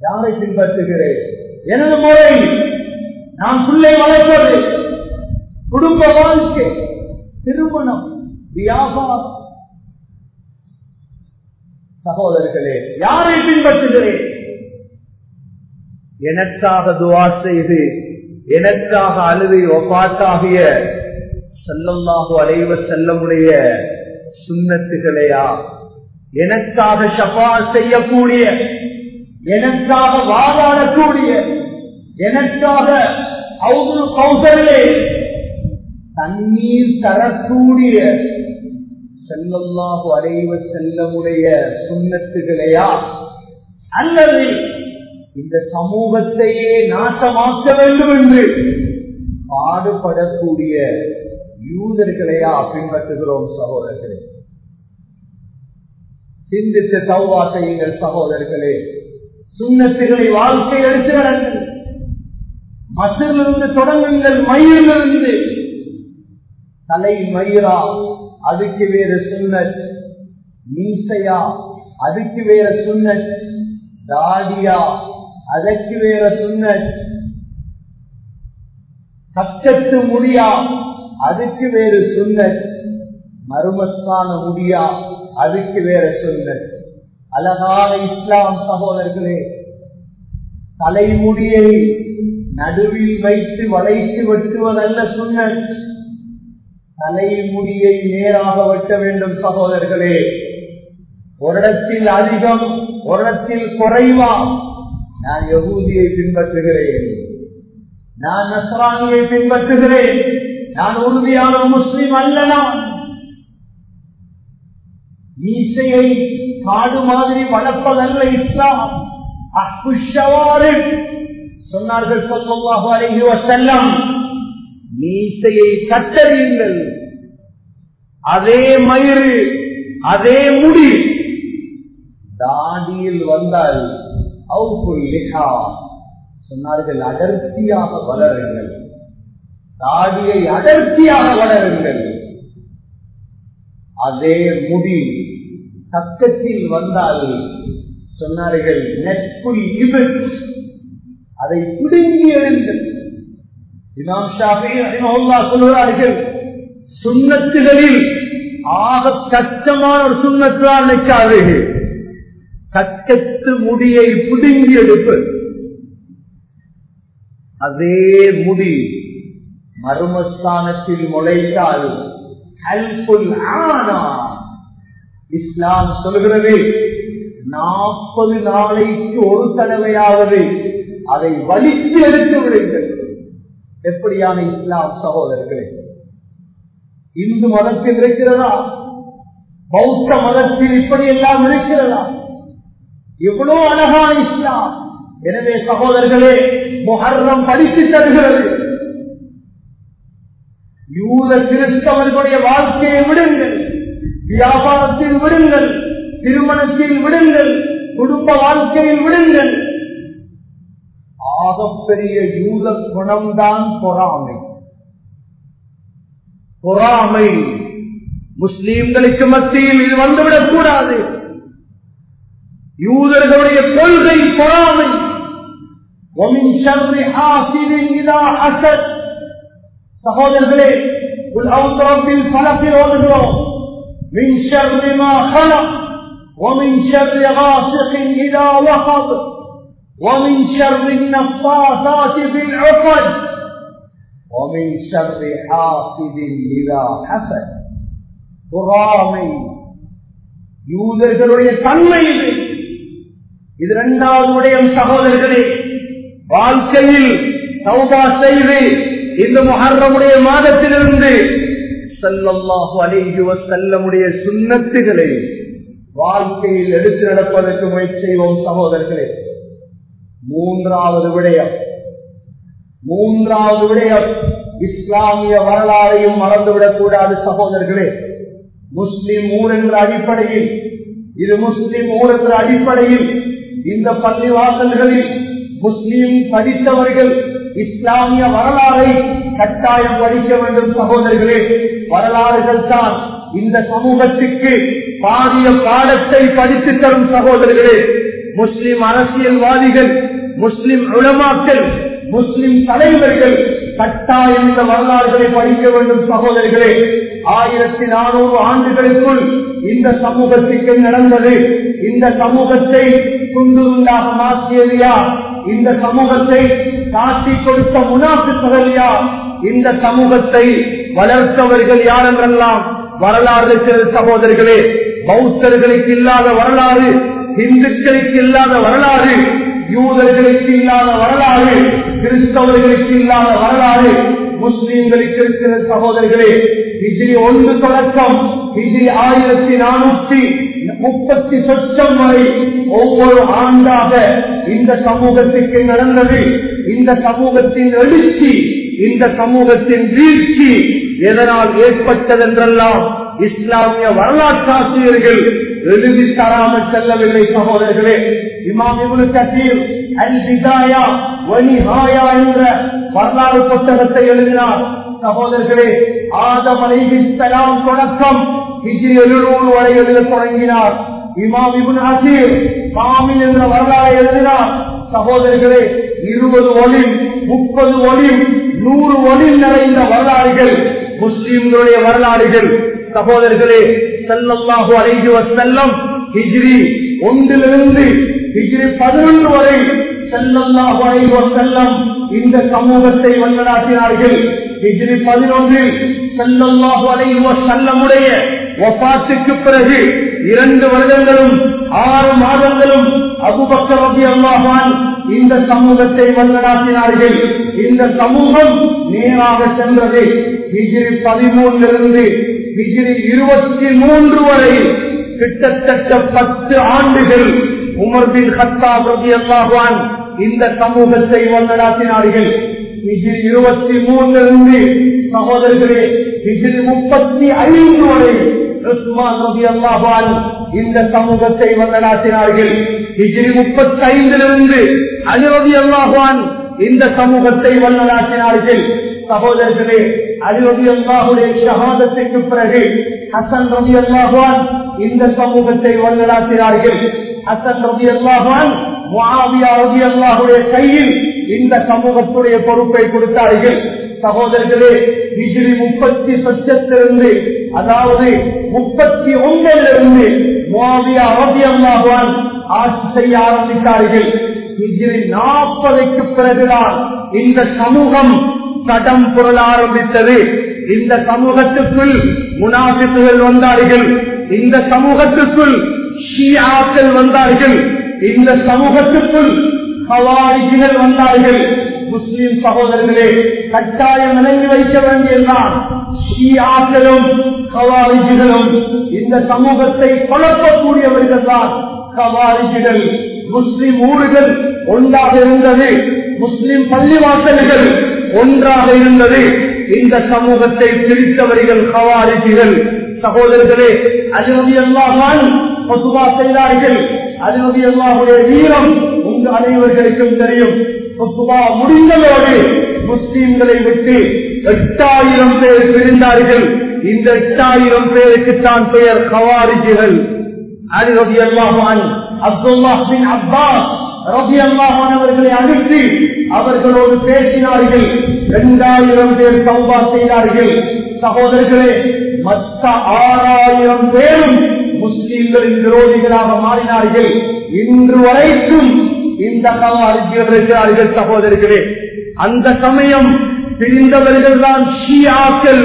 யாரை பின்பற்றுகிறேன்? எனது முறை நான் பிள்ளை வளர்ப்பது. குடும்ப வாழ்க்கை. திருமணம். வியாபாரம். சகோதரர்களே யாரை பின்பற்றுகிறேன்? எனக்காக துவா செய்து எனக்காக அழுது ஒப்பாட்டாகிய செல்லல்லாஹு அலைவ செல்லமுடைய சுண்ணத்துகளையா? எனக்காக ஷபா செய்யக்கூடிய எனக்காக வாதாடக்கூடிய எனக்காக அவுது கௌசல்லே தண்ணீர் தரக்கூடிய செல்லல்லாஹு அலைவ செல்லமுடைய சுண்ணத்துகளையா? அல்லது இந்த சமூகத்தையே நாசமாக்க வேண்டும் என்று பாடுபடக்கூடிய யூதர்களையா பின்பற்றுகிறோம் சகோதரர்களே? சிந்தித்து சௌவா செய்யுங்கள் சகோதரர்களே சுண்ணத்துகளை வாழ்க்கை எடுத்து நடங்கள். மசிலிருந்து தொடங்குங்கள் மயிலிருந்து தலை மயிரா அதுக்கு வேற சுண்ணத். மீசையா அதுக்கு வேற சுண்ணத். தாடியா அதற்கு வேற சுண்ணத். கச்சத்து முடியா அதுக்கு வேறு சுண்ணத் மருமஸ்தான முடியா அதுக்கு வேற சுண்ணத் அழகான இஸ்லாம் சகோதரர்களே தலைமுடியை நடுவில் வைத்து வளைத்து வெட்டுவதல்ல சுண்ணத் தலைமுடியை நேராக வெட்ட வேண்டும் சகோதரர்களே. ஒரு இடத்தில் அதிகம் ஒரு இடத்தில் குறைவா? நான் யகூதியை பின்பற்றுகிறேன். நான் நசரானியை பின்பற்றுகிறேன். நான் உறுதியான முஸ்லீம் அல்லனா? மீசையை காடு மாதிரி வளர்ப்பதல்ல இஸ்லாம். அப்புஷவாறு சொன்னார்கள் சொல்லமாக அழகி செல்லம் மீசையை கட்டறியுங்கள் அதே மயிறு அதே முடி. தாடியில் வந்தால் சொன்னார்கள் அடர்த்தியாக வளருங்கள். தாடியை அடர்த்தியாக வளருங்கள். அதே முடி சக்கத்தில் வந்தால் சொன்னார்கள் நெற்புல் இவன் அதை பிடுங்கி எழுங்கள். இமாம் ஷாஃபி சொல்கிறார்கள் சுண்ணத்துகளில் ஆக கஷ்டமான ஒரு சுண்ணத்தான் நிற்காது கச்சத்து முடியை பிடுங்கி எடுப்பது அதே முடி மர்மஸ்தானத்தில் முளைத்தால் ஆனா. இஸ்லாம் சொல்கிறது நாற்பது நாளைக்கு ஒரு தடவையாவது அதை வலித்து எடுத்து விடுங்கள். எப்படியான இஸ்லாம் சகோதரர்களே இந்து மதத்தில் இருக்கிறதா? பௌத்த மதத்தில் இப்படி எல்லாம் இருக்கிறதா? எவ்வளவு அழகான இஸ்லாம்! எனவே சகோதரர்களே முகர்ணம் படித்து தருகிறது. யூத கிறிஸ்தவர்களுடைய வாழ்க்கையை விடுங்கள். வியாபாரத்தில் விடுங்கள். திருமணத்தில் விடுங்கள். குடும்ப வாழ்க்கையில் விடுங்கள். ஆகப்பெரிய யூத குணம்தான் பொறாமை. பொறாமை முஸ்லீம்களுக்கு மத்தியில் இது வந்துவிடக் கூடாது. யூதர்களுடைய கொள்கை பொறாமை. ஒமின் சர்ரி ஆசிரின் இதா சகோதரர்களே உல் அவுத்தரப்பில் பலத்தில் ஓதுகிறோம் من شر ما خلق ومن شر غاسق إذا وقب ومن شر النفاثات في العقد ومن شر حاسد إذا حسد பொறாமை யூதர்களுடைய தன்மை இது இது இரண்டாவது விடயம் சகோதரர்களே வாழ்க்கையில் சௌபா செய்து இந்த முஹர்ரமுடைய மாதத்திலிருந்து செல்லல்லாஹு அலைஹி செல்லமுடைய சுன்னத்துகளை வாழ்க்கையில் எடுத்து நடப்பதற்கு முயற்சி செய்வோம் சகோதரர்களே. மூன்றாவது விடயம். மூன்றாவது விடயம். இஸ்லாமிய வரலாறையும் மறந்துவிடக் கூடாது சகோதரர்களே. முஸ்லிம் ஊர் என்ற அடிப்படையில் இது முஸ்லிம் ஊர் என்ற அடிப்படையில் இந்த பள்ளிவாசல்களில் முஸ்லிம் படித்தவர்கள் இஸ்லாமிய வரலாறை கட்டாயம் படிக்க வேண்டும் சகோதரர்களே வரலாறுகள் தான் இந்த சமூகத்திற்கு பாரிய பாடத்தை படித்து தரும் சகோதரர்களே முஸ்லிம் அரசியல்வாதிகள் முஸ்லிம் உளமாக்கள் முஸ்லிம் தலைவர்கள் கட்டாயம் இந்த வரலாறுகளை படிக்க வேண்டும் சகோதரர்களே ஆயிரத்தி நானூறு ஆண்டுகளுக்குள் இந்த சமூகத்துக்கு நடந்தது. இந்த சமூகத்தை துண்டுதுண்டாக மாற்றியது யார்? இந்த சமூகத்தை காட்டி கொடுத்த முனாக்கு சகலியா இந்த சமூகத்தை வளர்த்தவர்கள் யார் என்றெல்லாம் வரலாறு சில சகோதரர்களே பௌத்தர்களுக்கு இல்லாத வரலாறு இந்துக்களுக்கு இல்லாத வரலாறு யூதர்களுக்கு இல்லாத வரலாறு கிறிஸ்தவர்களுக்கு இல்லாத வரலாறு முஸ்லீம்களுக்கு இருக்கிற சகோதரர்களே இதில் ஒன்று தொடக்கம் இதில் ஆயிரத்தி நானூற்றி முப்பத்தி சொச்சம் வரை ஒவ்வொரு ஆண்டாக இந்த சமூகத்திற்கு நடந்தது. இந்த சமூகத்தின் எழுச்சி இந்த சமூகத்தின் வீழ்ச்சி எதனால் ஏற்பட்டதென்றெல்லாம் இஸ்லாமிய வரலாற்றாசிரியர்கள் எழுதி தராமல் செல்லவில்லை சகோதரர்களே. இமாம் இபுல் கசீர் அல் வனிஹாயா என்ற வரலாறு புத்தகத்தை எழுதினார். சகோதரர்களே ஆதம் அலைஹிஸ்ஸலாம் தொடக்கம் ஹிஜ்ரி எழுநூறு வரை எழுத தொடங்கினார் இமாம் இபுன் ஹசீர் காமில் என்ற வரலாறு எழுதினார் சகோதரர்களே இருபது ஒளி முப்பது ஒளி நூறு ஒளி நிறைந்த வரலாறுகள் முஸ்லிம்களுடைய வரலாறுகள் சகோதரர்களே செல்லல்லாஹு அலைஹி செல்லம் ஹிஜ்ரி ஒன்றிலிருந்து ஹிஜ்ரி பதினொன்று வரை செல்லல்லாஹு அலைஹி செல்லம் இந்த சமூகத்தை வழிநடாத்தினார்கள் ஹிஜ்ரி பதினொன்றில் செல்லல்லாஹு அலைஹி செல்லமுடைய ஒப்பாத்துக்கு பிறகு இரண்டு வருடங்களும் ஆறு மாதங்களும் அபுபக்கர் ரலியல்லாஹு இந்த சமூகத்தை வந்தடாக்கினார்கள். இந்த சமூகம் நேராக சென்றது. ஹிஜ்ரி பதிமூன்றிலிருந்து ஹிஜ்ரி இருபத்தி மூன்று வரை கிட்டத்தட்ட பத்து ஆண்டுகள் உமர் பின் ஹத்தாப் ரலியல்லாஹு இந்த சமூகத்தை வந்தடாக்கினார்கள். ஹிஜ்ரி இருபத்தி மூன்றிலிருந்து சகோதரர்களே ஹிஜ்ரி முப்பத்தி ஐந்து வரை இந்த சமூகத்தை வழிநடாத்தினார்கள் ஹிஜ்ரி முப்பத்தி ஐந்திலிருந்து அலி அல்லாஹான் இந்த சமூகத்தை வழிநடாத்தினார்கள் சகோதரர்களே அலி அல்லாஹுடைய ஷஹாதத்துக்கு பிறகு ஹசன் ரலியல்லாஹு அல்லாஹான் இந்த சமூகத்தை வழிநடாத்தினார்கள் ஹசன் ரலியல்லாஹு அன்ஹு முஆவியா ரலியல்லாஹுடைய கையில் இந்த சமூகத்துடைய பொறுப்பை கொடுத்தார்கள். சகோதரர்களே ஹிஜ்ரி முப்பத்தி சொச்சத்திலிருந்து அதாவது முப்பத்தி ஒன்றிலிருந்து முஆவியா அவதியம்மாவான் ஆட்சி செய்ய ஆரம்பித்தார்கள். ஹிஜ்ரி நாற்பதுக்கு பிறகுதான் இந்த சமூகம் சடம் புரள ஆரம்பித்தது. இந்த சமூகத்துக்குள் முனாபித்துகள் வந்தார்கள். இந்த சமூகத்துக்குள் ஷியாக்கள் வந்தார்கள். இந்த சமூகத்துக்குள் ஹவாரிஜிகள் வந்தார்கள். முஸ்லிம் சகோதரர்களே கட்டாயம் நினைவு வைக்க வேண்டியதுதான். ஷியாக்களும் ஹவாரிஜிகளும் இந்த சமூகத்தை குழப்பக்கூடியவர்கள் தான். கவாரிஜிகள் முஸ்லிம் ஊர்கள் ஒன்றாக இருந்தது. முஸ்லிம் பள்ளிவாசல்கள் ஒன்றாக இருந்தது. இந்த சமூகத்தை பிரித்தவர்கள் கவாரிஜிகள். சகோதரர்களே அதிரதி அல்லாஹான் செய்தார்கள். அதிரதி அல்லாஹுடைய வீரம் உங்கள் அனைவர்களுக்கும் தெரியும். முடிந்ததோடு முஸ்லீம்களை விட்டு எட்டாயிரம் பேர் பிரிந்தார்கள். இந்த எட்டாயிரம் பேருக்கு தான் பெயர் கவாரிஜிகள். அலி ரபி அல்லாஹான் அப்துல்லாஹ் பின் அப்பாஸ் ரபி அல்லாஹான் அவர்களை அனுப்பி அவர்களோடு பேசினார்கள். இரண்டாயிரம் பேர் சௌபா செய்தார்கள். சகோதரர்களே மற்ற ஆறாயிரம் பேரும் முஸ்லீம்களின் விரோதிகளாக மாறினார்கள். இன்று வரைக்கும் இந்த கவாரிஜிகள் இருக்கிறார்கள் சகோதரர்களே அந்த சமயம் பிரிந்தவர்கள் தான் ஷியாக்கள்.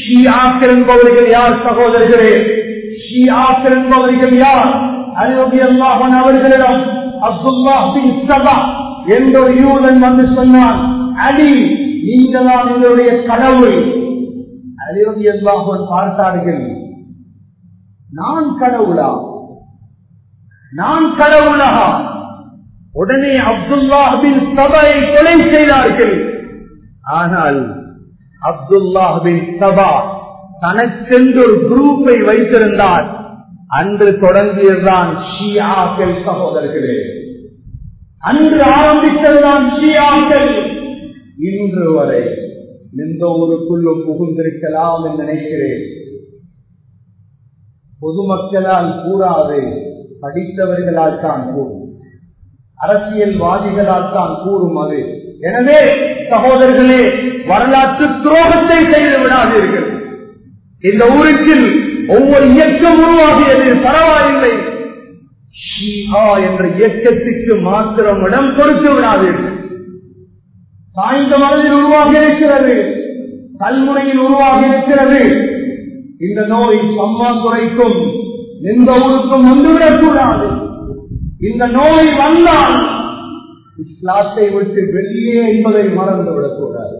ஷியாக்கள் என்பவர்கள் யார் சகோதரர்களே ஷியாக்கள் என்பவர்கள் யார்? அலிரபி அல்லாஹன் அவர்களிடம் அப்துல்லா பின் சபா என்ற ஒரு யூதன் வந்து சொன்னான் அலி நீங்களாம் எங்களுடைய கடவுள். அலிரபி அல்லாஹன் பார்த்தார்கள் நான் கடவுளா? நான் கடவுளா? உடனே அப்துல்லாஹின் சபாயை கொலை செய்தார்கள். ஆனால் அப்துல்லாஹின் சபா தனக்கென்று ஒரு குரூப்பை வைத்திருந்தார். அன்று தொடங்கியதுதான் ஷியாக்கள் சகோதரர்களே. அன்று ஆரம்பித்ததுதான் ஷியாக்கள் இன்று வரை எந்த ஊருக்குள்ளும் புகுந்திருக்கலாம் என்று நினைக்கிறேன். பொதுமக்களால் கூறாது படித்தவர்களால் தான் கூறும் அரசியல்வாதிகளால் தான் கூறும் அது. எனவே சகோதரர்களே வரலாற்று துரோகத்தை செய்து விடாதீர்கள். இந்த ஊருக்கு ஒவ்வொரு இயக்கம் உருவாகியது பரவாயில்லை. என்ற இயக்கத்திற்கு மாத்திரம் இடம் கொடுத்து விடாதீர்கள். சாய்ந்த மனதில் உருவாகி இருக்கிறது. கல்முனையில் உருவாகி இருக்கிறது. இந்த நோய் சம்மா குறைக்கும் எந்த ஊருக்கும் வந்துவிடக்கூடாது. இந்த நோய் வந்தால் இஸ்லாத்தை விட்டு வெளியே என்பதை மறந்து விடக்கூடாது.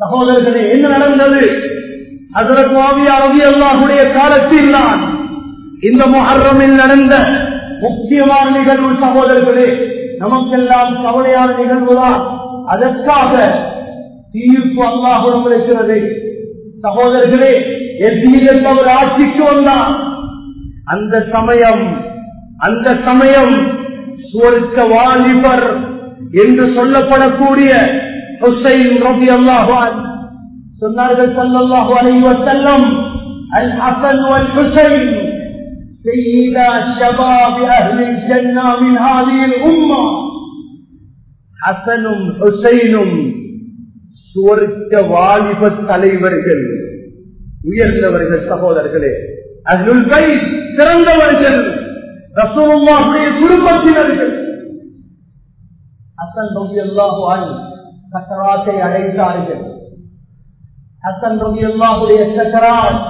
சகோதரர்களே என்ன நடந்தது? அதற்குடைய காலத்தில் தான் இந்த முகர்றமில் நடந்த முக்கியமான நிகழ்வு சகோதரர்களே நமக்கெல்லாம் கவலையான நிகழ்வுதான் அதற்காக தீர்ப்பு அல்லாஹுடன் இருக்கிறது சகோதரர்களே எத்தீர் என்பவர் ஆட்சிக்கு வந்தார் அந்த சமயம் அந்த சமயம் சுவர்க்க வாலிபர் என்று சொல்லப்படக்கூடிய ஹுசைன் ரபி அல்லாஹான் சொன்னார்கள் சல்லல்லாஹு அலைஹி வஸல்லம் அல் ஹசன் வல் ஹுசைன் سيدا شباب أهل الجنة من هذه الأمة ஹசனும் ஹுசைனும் சுவர்க்க வாலிப தலைவர்கள் உயர்ந்தவர்கள் சகோதரர்களே அருள் கை சிறந்தவர்கள் ரசூலுல்லாஹுடைய குடும்பத்தினர்கள். ஹசன் ரவி அல்லாஹு சக்கராத்தை அடைத்தார்கள் ஹசன் ரவி அல்லாஹுடைய சக்கராத்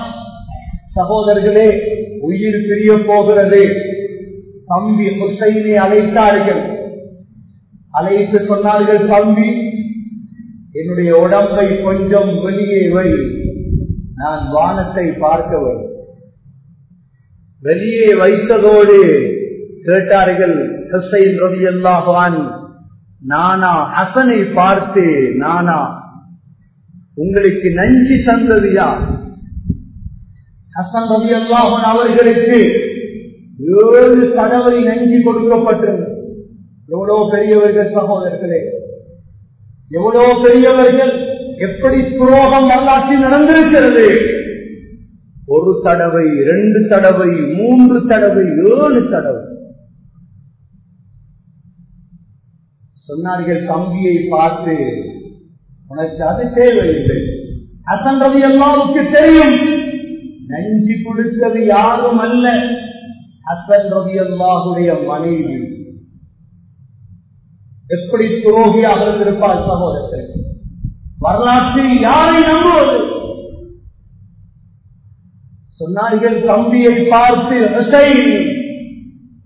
சகோதரர்களே உயிர் பிரிய போகிறது. தம்பி ஹுசைனை அழைத்தார்கள். அழைத்து சொன்னார்கள் தம்பி என்னுடைய உடம்பை கொஞ்சம் வெளியே வை. நான் வானத்தை பார்க்க வேண்டும். வெளியே வைத்ததோடு கேட்டார்கள் ஹுசைன் ரவி அல்லாஹான் நானா ஹசனை பார்த்து நானா உங்களுக்கு நஞ்சு தந்தது யார்? ஹசன் ரவி அல்லாஹன் அவர்களுக்கு ஏழு தடவை நஞ்சு கொடுக்கப்பட்டிருந்தது எவ்வளவு பெரியவர்கள் சகோதரர்களே எவ்வளவு பெரியவர்கள் எப்படி துரோகம் வரலாற்றில் நடந்திருக்கிறது? ஒரு தடவை இரண்டு தடவை மூன்று தடவை ஏழு தடவை. சொன்னார்கள் தம்பியை பார்த்து உனக்கு அது தேவையில்லை. அசன் ரவி எல்லாருக்கு தெரியும். நஞ்சு கொடுத்தது யாரும் அல்ல. அசன் ரவி அல்லாஹுடைய மனைவி. எப்படி துரோகியாக இருந்திருப்பார் சகோதரர்கள்? வரலாற்றில் யாரை நம்புவது? சொன்னார்கள் தம்பியை பார்த்து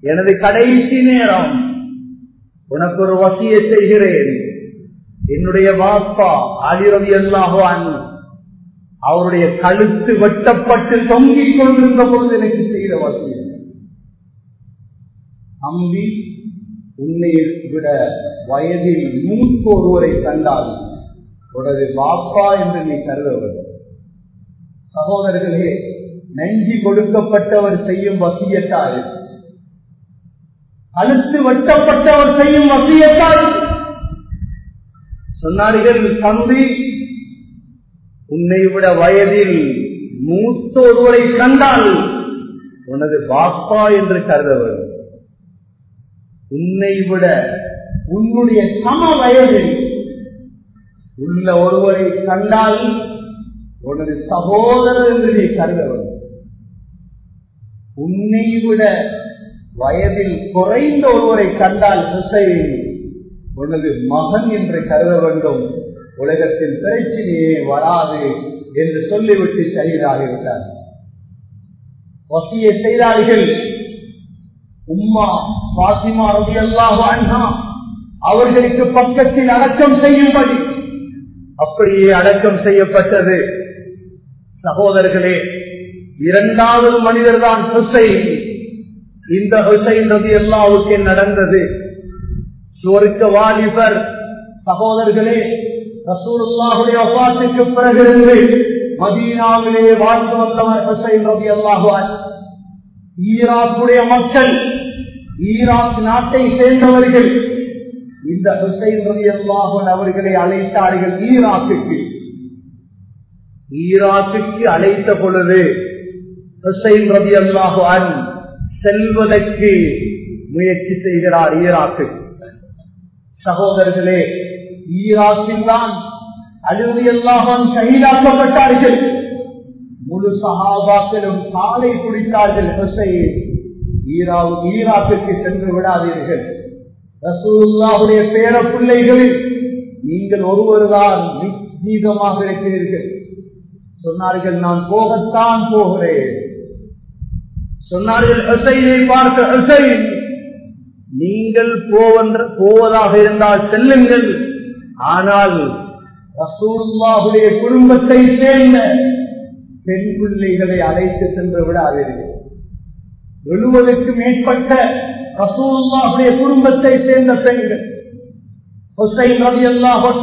எனது கடைசி நேரம். உனக்கு ஒரு வசியை செய்கிறேன். என்னுடைய வாப்பா ஆதிரவி அல்லாஹான் அவருடைய கழுத்து வெட்டப்பட்டு தொங்கிக் கொண்டிருந்த பொழுது எனக்கு செய்த வசியம் தம்பி உன்னை விட வயதில் மூத்த ஒருவரை கண்டால் உனது வாப்பா என்று நீ கருதவர் சகோதரர்களே நெஞ்சி கொடுக்கப்பட்டவர் செய்யும் வசியத்தால். அழுத்து வெட்டப்பட்டவர் செய்யும் வசியத்தால். சொன்னார்கள் தம்பி உன்னை விட வயதில் மூத்த ஒருவரை கண்டால் உனது பாப்பா என்று கருதவர் உன்னை விட உன்னுடைய சம வயதில் உள்ள ஒருவரை கண்டால் உனது சகோதரர் என்று நீ கருதவர் உன்னை விட வயதில் குறைந்த ஒருவரை கண்டால் ஹுசைன் உனது மகன் என்று கருத வேண்டும். உலகத்தில் பிரச்சனையே வராது என்று சொல்லிவிட்டு செய்கிறார்கள் வசிய செய்தார்கள். உம்மா பாத்திமா ரவி அல்லாஹ் அண்ணா அவர்களுக்கு பக்கத்தில் அடக்கம் செய்யும்படி. அப்படியே அடக்கம் செய்யப்பட்டது. சகோதரர்களே இரண்டாவது மனிதர் தான் ஹுசைன். இந்த ஹுசைன் ரவி அல்லாவுக்கு நடந்தது. சுவருக்க வாலிபர் சகோதரர்களே ரசூலுல்லாஹுடைய அப்பாத்துக்கு பிறகிருந்து மதீனாவிலே வாழ்ந்து வந்தவர் ஹுசைன் ரவி அல்லாஹுவான் ஈராக்குடைய மக்கள் ஈராக் நாட்டை சேர்ந்தவர்கள் இந்த ஹுசைன் ரவி அல்லாஹன் அவர்களை அழைத்தார்கள் ஈராக்குக்கு. ஈராக்குக்கு அழைத்த பொழுது ரவி அல்லாஹான் செல்வதற்கு முயற்சி செய்கிறார் ஈராக்கு. சகோதரர்களே ஈராக்கில் தான் அழுதி அல்லாஹான் கைதாக்கப்பட்டார்கள் முழு சகாபாக்களும் காலை குடித்தார்கள். ஈராக்கிற்கு சென்று விடாதீர்கள். ரசூல்லாவுடைய பேர பிள்ளைகளில் நீங்கள் ஒருவர்தான் நிச்சீதமாக இருக்கிறீர்கள். சொன்னார்கள் நான் போகத்தான் போகிறேன். சொன்னார்கள் ஹசைனை பார்த்த நீங்கள் போவதாக இருந்தால் செல்லுங்கள். ஆனால் ரசூல்லாவுடைய குடும்பத்தை சேர்ந்த பெண் பிள்ளைகளை அழைத்து சென்று விடாதீர்கள். எழுபதுக்கு மேற்பட்ட ரசூல்லாவுடைய குடும்பத்தை சேர்ந்த பெண்கள்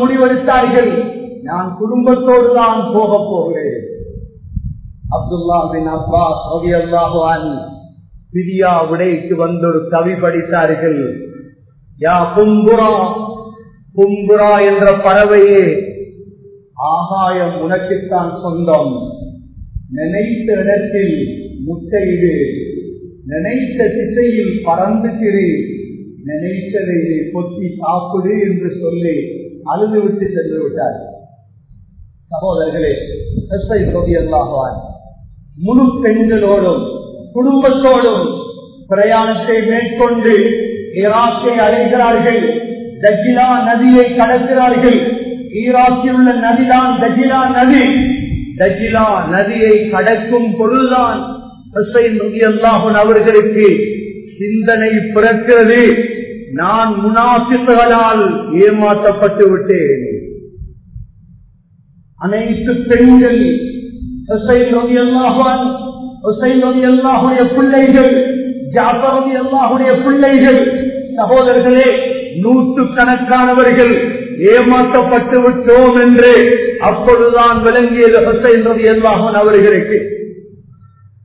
முடிவெடுத்தார்கள். நான் குடும்பத்தோடு தான் போக போகிறேன். அப்துல்லா பின் அப்பா ரவி அல்லாஹான் பிரியா விடைக்கு வந்து ஒரு கவி படித்தார்கள். யா கும்புரா கும்புரா என்ற பறவையே ஆகாயம் உனக்குத்தான் சொந்தம். நினைத்த இடத்தில் முட்டையிடு. நினைத்த திசையில் பறந்து திரு நினைத்ததை கொத்தி சாப்பிடு என்று சொல்லி அழுது விட்டு சென்று விட்டார். சகோதரர்களே சொதியல்லாகுவார் முழு பெண்களோடும் குடும்பத்தோடும் பிரயாணத்தை மேற்கொண்டு ஈராக்கை அடைகிறார்கள் தஜிலா நதியை கடக்கிறார்கள். ஈராக்கில் உள்ள நதிதான் தஜிலா நதி. தஜிலா நதியை கடக்கும் பொழுதுதான் அவர்களுக்கு சிந்தனை பிறக்கிறது. நான் முனாசிப்புகளால் ஏமாற்றப்பட்டு விட்டேன் அனைத்து பெண்கள் பிள்ளைகள் ஜாபரதி அல்லாஹுடைய பிள்ளைகள் சகோதரர்களே நூற்று கணக்கானவர்கள் ஏமாற்றப்பட்டு விட்டோம் என்று அப்பொழுதுதான் விளங்கியது ஹசைன் ரவி அல்லாஹன் அவர்களுக்கு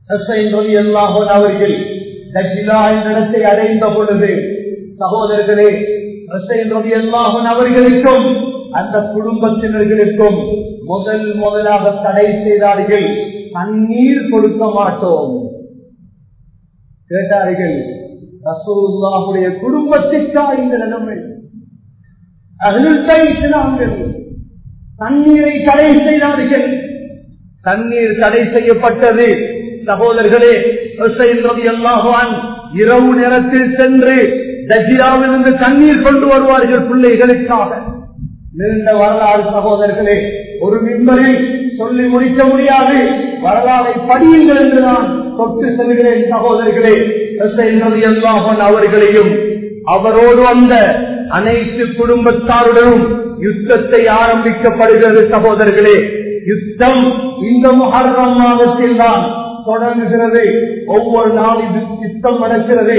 ஹசைன் ரவி அல்லாஹன் அவர்கள் தஜிலா என்ற இடத்தை அடைந்த பொழுது சகோதரர்களே ஹசைன் ரவி அல்லாஹன் அவர்களுக்கும் அந்த குடும்பத்தினர்களுக்கும் முதல் முதலாக தடை செய்தார்கள். தண்ணீர் கொடுக்க மாட்டோம். கேட்டார்கள் ரசூல்லாவுடைய குடும்பத்திற்கா இந்த நிலைமை. அகிலாங்கள் தண்ணீரை தடை செய்தார்கள். தண்ணீர் தடை செய்யப்பட்டது. சகோதரர்களே எல்லாகுவான் இரவு நேரத்தில் சென்று தஜிராவிலிருந்து தண்ணீர் கொண்டு வருவார்கள் பிள்ளைகளுக்காக. நீண்ட வரலாறு சகோதரர்களே ஒரு மின்பரில் சொல்லி முடிக்க முடியாது. வரலாறை படியுங்கள் என்று நான் தொட்டு செல்கிறேன் சகோதரர்களே. அவர்களையும் அவரோடு வந்த அனைத்து குடும்பத்தாருடனும் யுத்தத்தை ஆரம்பிக்கப்படுகிறது சகோதரர்களே. யுத்தம் இந்த முகர்ணம் மாதத்தில் தான் தொடங்குகிறது. ஒவ்வொரு நாளும் யுத்தம் நடக்கிறது.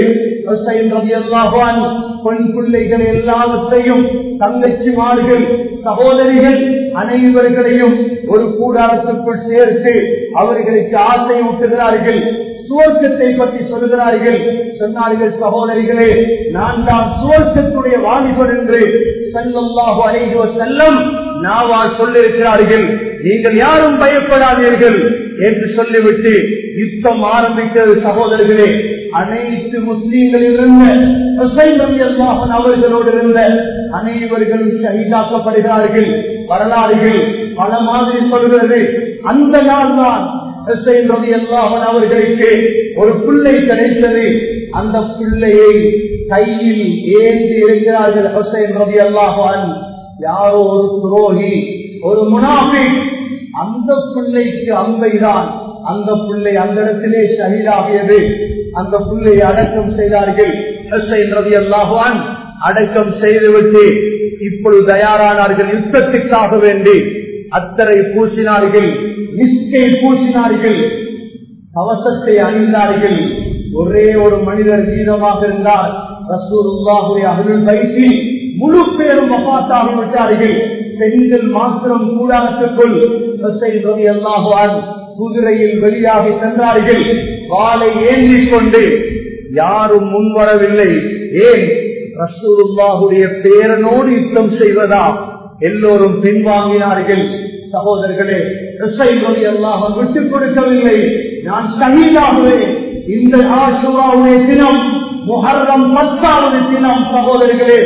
பெண் பிள்ளைகள் எல்லாவற்றையும் தங்கச்சிமார்கள் சகோதரிகள் அனைவர்களையும் ஒரு கூடாரத்துக்குள் சேர்த்து அவர்களுக்கு ஆசை ஊட்டுகிறார்கள் சுவர்க்கத்தை பற்றி சொல்கிறார்கள் சொன்னார்கள் சகோதரிகளே நான் தான் சுவர்க்கத்துடைய வாலிபர் என்று செல்லல்லாஹு அலைஹி செல்லம் நாவால் சொல்லிருக்கிறார்கள் நீங்கள் யாரும் பயப்படாதீர்கள் என்று சொல்லிவிட்டு யுத்தம் ஆரம்பிக்கிறது சகோதரர்களே அனைத்து முஸ்லீம்களில் இருந்த அவர்களோடு இருந்த அனைவர்களும் ஷஹீதாக்கப்படுகிறார்கள் வரலாறுகள் பல மாதிரி சொல்கிறது. அந்த நாள் தான் அவர்களுக்கு ஒரு பிள்ளை கிடைத்தது. அந்த பிள்ளையை கையில் ஏந்தி இருக்கிறார்கள் ஹசைன் ரவி அல்லாஹான் யாரோ ஒரு துரோகி ஒரு முனாபி அந்த பிள்ளைக்கு அம்பைதான். அந்த பிள்ளை அந்த இடத்திலே ஷகிதாகியது அந்த பிள்ளையை அடக்கம் செய்தார்கள் ரதி அல்லாஹான் அடக்கம் செய்துவிட்டு இப்பொழுது தயாரானார்கள் யுத்தத்துக்காக வேண்டி. அத்தரை பூசினார்கள். நிஷ்கை பூசினார்கள் கவசத்தை அணிந்தார்கள். ஒரே ஒரு மனிதர் மீதமாக இருந்தார். ரசூருல்லாஹுடைய அருள் வைத்து முழு பேரும் மபாத்தாக விட்டார்கள். பெண்கள் மாத்திரம் கூடாரத்துக்குள் அல்லாஹுவான் குதிரையில் வெளியாகி சென்றார்கள். வாளை ஏந்திக் கொண்டு யாரும் முன்வரவில்லை. ஏன்? ரசூருல்லாஹுடைய பேரனோடு யுத்தம் செய்வதா? எல்லோரும் பின்வாங்கினார்கள். சகோதரர்களே அல்லாஹ் விட்டுக் கொடுக்கவில்லை. நான் சகிதாகுவேன் இந்த ஆசுராவுடைய தினம் முஹர்ரம் பத்தாவது தினம் சகோதரர்களே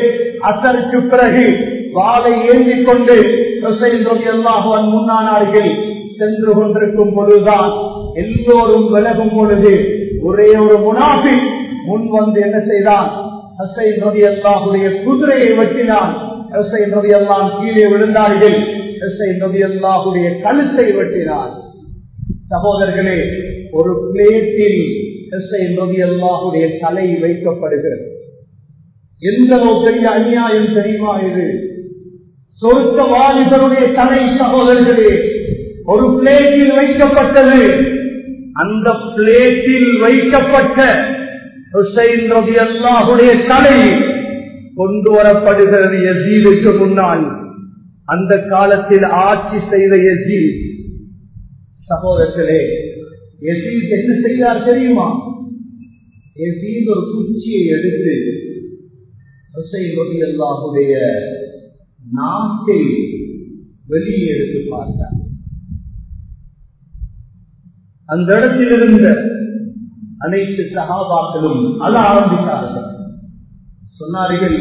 அசருக்கு பிறகு வாளை ஏந்திக் கொண்டு அல்லாஹுவன் முன்னானார்கள் சென்று கொண்டிருக்கும் பொழுதுதான் எல்லோரும் விலகும் பொழுது ஒரே ஒரு முனாபி முன் வந்து என்ன செய்தான்? ஹசைன் ரவி அல்லாஹுடைய குதிரையை வெட்டினான். ஹசைன் ரவி அல்லாம் கீழே விழுந்தார்கள். நபியல்லாஹுடைய கழுத்தை வெட்டினார். சகோதரர்களே ஒரு பிளேட்டில் ஹசைன் நபியல்லாஹுடைய தலை வைக்கப்படுகிறது. எந்த பெரிய அநியாயம் தெரியுமா இது? சொருத்த வாலிபருடைய தலை சகோதரர்களே ஒரு பிளேட்டில் வைக்கப்பட்டது. அந்த பிளேட்டில் வைக்கப்பட்ட ஹுசைன் ரபி அல்லாஹுடைய தலை கொண்டு வரப்படுகிறது எசீலுக்கு முன்னால். அந்த காலத்தில் ஆட்சி செய்த யசீத் சகோதரர்களே எசி என்ன செய்தார் தெரியுமா? எசி ஒரு குச்சியை எடுத்து ஹுசைன் அல்லாஹுடைய நாட்டை வெளியே எடுத்து பார்த்தார். அந்த இடத்தில் இருந்த அனைத்து சகாபாக்களும் அல ஆரம்பித்தார்கள் சொன்னார்கள்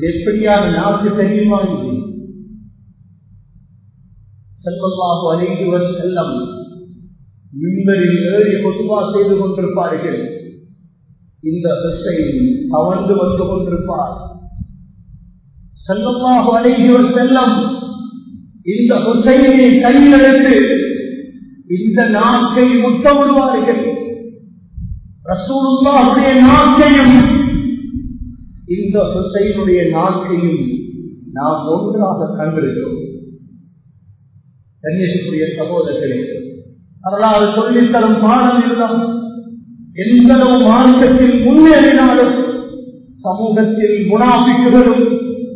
இது எப்படியான நாட்டு தெரியுமா இது? செல்வமாக அழைத்துவர் செல்லம் மின்பரில் ஏறி பொதுவா செய்து கொண்டிருப்பார்கள். இந்த திசை கவர்ந்து வந்து கொண்டிருப்பார். செல்லமாக அழைத்துவர் செல்லம் இந்த ஹுசைனை கையெழுத்து இந்த நாக்கை முத்தமிடுவார்கள். ரசூலுல்லாவுடைய நாக்கையும் இந்த ஹுசைனுடைய நாக்கையும் நாம் ஒன்றாக கண்டிருக்கிறோம் கண்ணியத்துக்குரிய சகோதரர்களே அதனால் சொல்லித்தரும் பாடம் இருந்தால் எந்தளவு மார்க்கத்தில் முன்னேறினாலும் சமூகத்தில் முனாபிக்குகளும்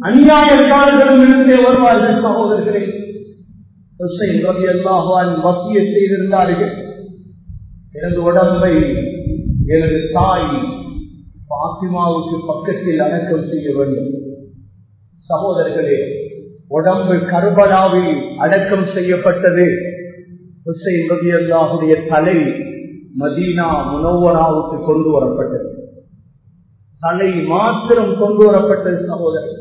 அநியாயக்காரர்களும் இருந்தே வருவார்கள் சகோதரர்களே. மத்திய செய்திருந்தார்கள் எனது உடம்பை எனது தாய் பாத்திமாவுக்கு பக்கத்தில் அடக்கம் செய்ய வேண்டும். சகோதரர்களே உடம்பு கருபடாவில் அடக்கம் செய்யப்பட்டது. ஹுசைன் ரவி அல்லாஹுடைய தலை மதீனா முனவராவுக்கு கொண்டு வரப்பட்டது. தலை மாத்திரம் கொண்டு வரப்பட்டது சகோதரர்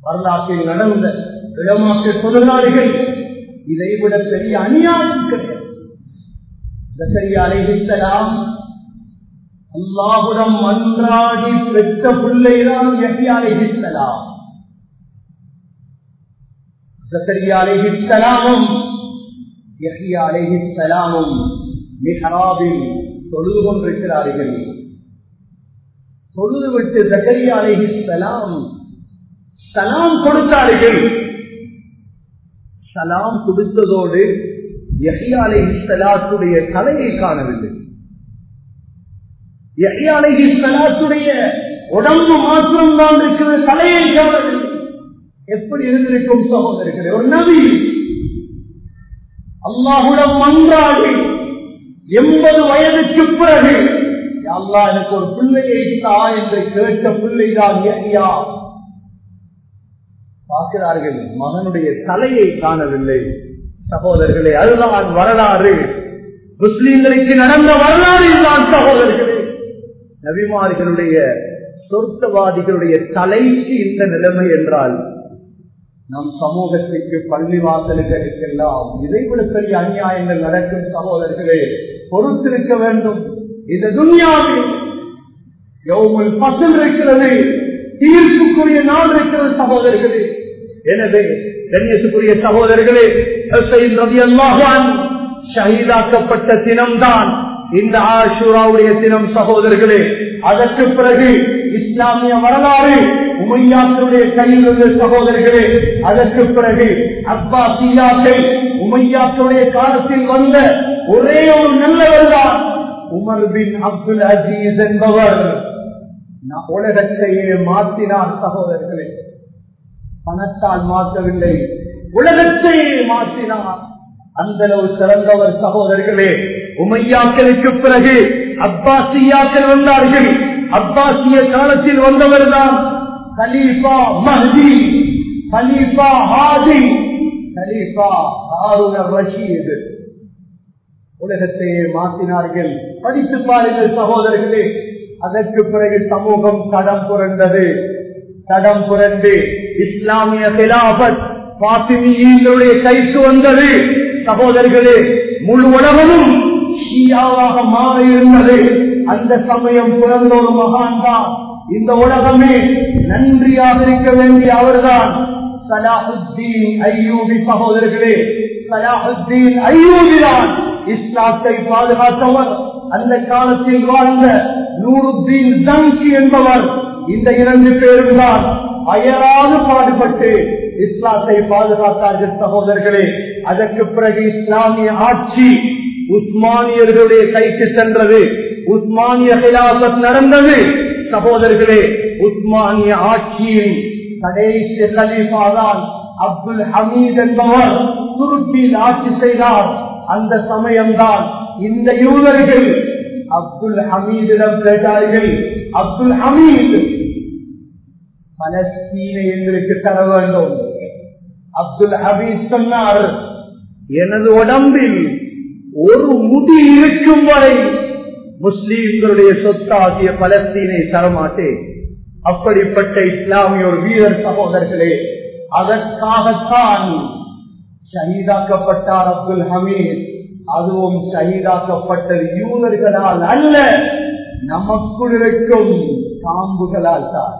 வரலாற்றில் நடந்த இடமாற்ற தொழிலாளிகள் இதைவிட பெரிய அநியாயம் கிடையாது. அலைகித்தலாம் அல்லாஹுடம் அன்றாடி பெற்ற பிள்ளைதான் எட்டி அலைவித்தலாம் அலைவித்தலாமும் அலைவித்தலாமும் மிஹராபில் தொழுது கொண்டிருக்கிறார்கள். தொழுது விட்டு ஜக்கரியா அலைஹிஸ்லாம் சலாம் கொடுத்தார்கள். சலாம் கொடுத்ததோடு யஹியாலை சலாத்துடைய தலையை காணவில்லை. யஹியாலை சலாத்துடைய உடம்பு மாத்திரம் தான் இருக்கிற தலையை காணவில்லை எப்படி இருந்திருக்கும் சகோதரர்களே ஒரு நபி. அல்லாஹுடன் மன்றாடி எண்பது வயதுக்கு பிறகு அல்லா எனக்கு ஒரு பிள்ளையை தா என்று கேட்ட பிள்ளைதான் யஹியா. பார்க்கிறார்கள் மகனுடைய தலையை காணவில்லை. சகோதரர்களே அதுதான் வரலாறு. முஸ்லீம்களுக்கு நடந்த வரலாறு தான் சகோதரர்களே. நபிமார்களுடைய சொர்த்தவாதிகளுடைய தலைக்கு இந்த நிலைமை என்றால் நம் சமூகத்திற்கு பள்ளி வாசல்களுக்கெல்லாம் இதைவிட பெரிய அநியாயங்கள் நடக்கும் சகோதரர்களே பொறுத்திருக்க வேண்டும். இந்த துன்யாவில் எவ்வளவு பசல் இருக்கிறது தீர்ப்புக்குரிய நாள் இருக்கிறது சகோதரர்களே. எனவே கண்ணியத்துக்குரிய சகோதரர்களே ரவி அல்லாஹான் ஷஹீதாக்கப்பட்ட தினம்தான் இந்த ஆஷூராவுடைய தினம் சகோதரர்களே அதற்கு பிறகு இஸ்லாமிய வரலாறு உமையாக்களுடைய கையில் உள்ள சகோதரர்களே அதற்கு பிறகு அப்பாசியாக்கள் உமையாக்களுடைய காலத்தில் வந்த ஒரே ஒரு நல்லவர் தான் உமர் பின் அப்துல் அஜீஸ் என்பவர். உலகத்தையே மாற்றினார் சகோதரர்களே. பணத்தால் மாற்றவில்லை உலகத்தையே மாற்றினார். அந்த அளவு சிறந்தவர் சகோதரர்களே. உமையாக்களுக்கு பிறகு அப்பாசியாக்கள் வந்தார்கள். அப்பாசிய காலத்தில் வந்தவர் தான் கலீஃபா மஹதி கலீஃபா ஹாதி கலீஃபா ஹாருன ரஷீத். உலகத்தையே மாற்றினார்கள். படித்து பாருங்கள் சகோதரர்களே அதற்கு பிறகு சமூகம் தடம் புரண்டது. தடம் புரண்டு இஸ்லாமிய கிலாபத் பாத்திமியுடைய கைக்கு வந்தது. சகோதரர்களே முழு உலகமும் ஷியாவாக மாறிருந்தது அந்த சமயம் பிறந்த ஒரு மகான் தான் இந்த உலகமே நன்றியாக இருக்க வேண்டிய அவர்தான். சலாஹுத்தீன் ஐயூபி சகோதரர்களே சலாஹுத்தீன் ஐயூபிதான் இஸ்லாத்தை பாதுகாத்தவர். அந்த காலத்தில் வாழ்ந்த நூருத்தீன் ஜங்கி என்பவர் இந்த இரண்டு பேரும் தான் அயராது பாடுபட்டு இஸ்லாத்தை பாதுகாத்தார்கள் சகோதரர்களே. அதற்கு பிறகு இஸ்லாமிய ஆட்சி உஸ்மானியர்களுடைய கைக்கு சென்றது. உஸ்மானிய கிலாபத் நடந்தது. சகோதரர்களே உஸ்மானிய ஆட்சியின் கடைசி கலீஃபாதான் அப்துல் ஹமீத் என்பவர் துருக்கியில் ஆட்சி செய்தார். அந்த சமயம்தான் இந்த யூதர்கள் அப்துல் ஹமீதிடம் கேட்டார்கள் அப்துல் ஹமீத் பலஸ்தீனை எங்களுக்கு தர வேண்டும். அப்துல் ஹமீத் சொன்னார் எனது உடம்பில் ஒரு முடி இருக்கும் வரை முஸ்லீம்களுடைய சொத்தாகிய பலஸ்தீனை தரமாட்டேன். அப்படிப்பட்ட இஸ்லாமிய ஒரு வீரர் சகோதரர்களே அதற்காகத்தான் ஷஹீதாக்கப்பட்டார் அப்துல் ஹமீத். அதுவும் ஷஹீதாக்கப்பட்டது யூதர்களால் அல்ல நமக்குள் இருக்கும் காம்புகளால் தான்.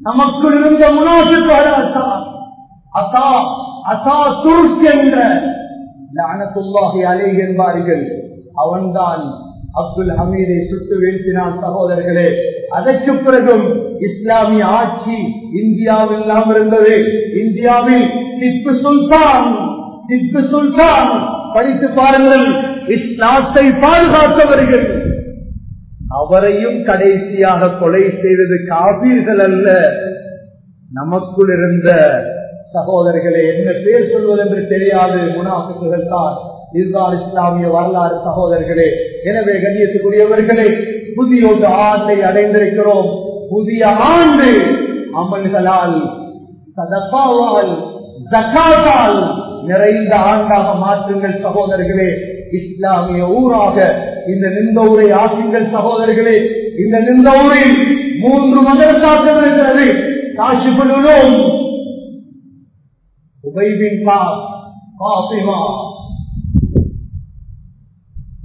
நமக்குள் இருந்த முனாசுகளால் தான். அசா அசா துருக் என்ற லானத்துல்லாஹி அலே என்பார்கள். அவன்தான் அப்துல் ஹமீதை சுட்டு வீழ்த்தினான் சகோதரர்களே. அதற்கு பிறகும் இஸ்லாமிய ஆட்சி இந்தியாவில் நாம் இருந்தது. இந்தியாவில் திப்பு சுல்தான் திப்பு சுல்தான். படித்து பாருங்கள் இஸ்லாத்தை பாதுகாத்தவர்கள். அவரையும் கடைசியாக கொலை செய்தது காபீர்கள் அல்ல. நமக்குள் இருந்த சகோதரர்களே என்ன பேர் சொல்வது என்று தெரியாது. முனாஃபிக்குகள் தான். இதுதான் இஸ்லாமிய வரலாறு சகோதரர்களே. எனவே கண்ணியத்துக்குரியவர்களே புதிய ஒரு ஆண்டை அடைந்திருக்கிறோம். புதிய ஆண்டு அமல்களால் சதப்பாவால் ஜக்காத்தால் நிறைந்த ஆண்டாக மாற்றுங்கள் சகோதரர்களே. இஸ்லாமிய ஊராக இந்த நின்ற ஊரை ஆக்குங்கள் சகோதரர்களே. இந்த நின்ற ஊரில் மூன்று மதரசாக்கள் இருக்கிறது. காட்சிப்படுகிறோம் உபைபின்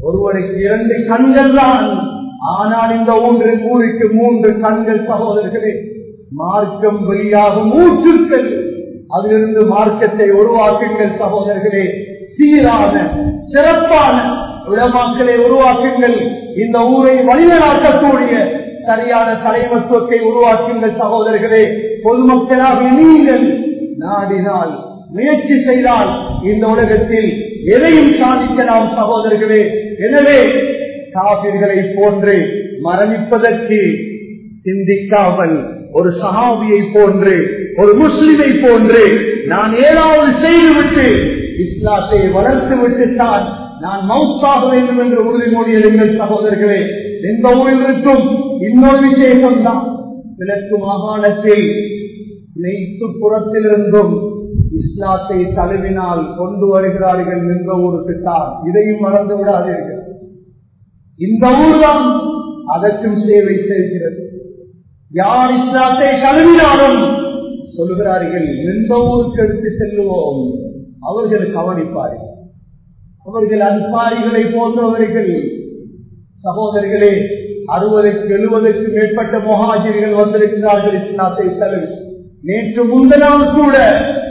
ஒருவருக்கு இரண்டு கண்கள் தான். ஆனால் இந்த ஒன்று ஊருக்கு மூன்று கண்கள் சகோதரர்களே மார்க்கம் வெளியாக மூச்சுக்கள் அதிலிருந்து மார்க்கத்தை உருவாக்குங்கள் சகோதரர்களே. சீரான சிறப்பான விடமாக்களை உருவாக்குங்கள். இந்த ஊரை வழிநடாக்கக்கூடிய சரியான தலைமத்துவத்தை உருவாக்குங்கள் சகோதரர்களே. பொதுமக்களாக நீங்கள் நாடினால் முயற்சி செய்தால் இந்த உலகத்தில் எதையும் சாதிக்கலாம் சகோதரர்களே. எனவே காபிர்களை போன்று மரணிப்பதற்கு சிந்திக்காமல் ஒரு சஹாபியை போன்று ஒரு முஸ்லிமை போன்று நான் ஏதாவது செய்துவிட்டு இஸ்லாத்தை வளர்த்து விட்டுத்தான் நான் மவுத்தாக வேண்டும் என்று உறுதிமொழி எங்கள் சகோதரர்களே. எந்த ஊரில் இருக்கும் இன்னொரு விசேஷம் தான் கிழக்கு மாகாணத்தில் நெய்த்து புறத்திலிருந்தும் இஸ்லாத்தை தழுவினால் கொண்டு வருகிறார்கள் என்ற ஒரு திட்டம். இதையும் மறந்து விடாதீர்கள். இந்த ஊர்தான் அதற்கும் சேவை செய்கிறது. யார் இஸ்லாத்தை தழுவினாலும் சொல்கிறார்கள் எந்த ஊருக்கு எடுத்து செல்லுவோம்? அவர்கள் கவனிப்பார்கள். அவர்கள் அன்பாரிகளை போன்றவர்கள். சகோதரிகளே அறுபதுக்கு எழுபதுக்கு மேற்பட்ட மொஹாஜிர்கள் வந்திருக்கிறார்கள் இஸ்லாத்தை தழுவி. நேற்று முந்தனால் கூட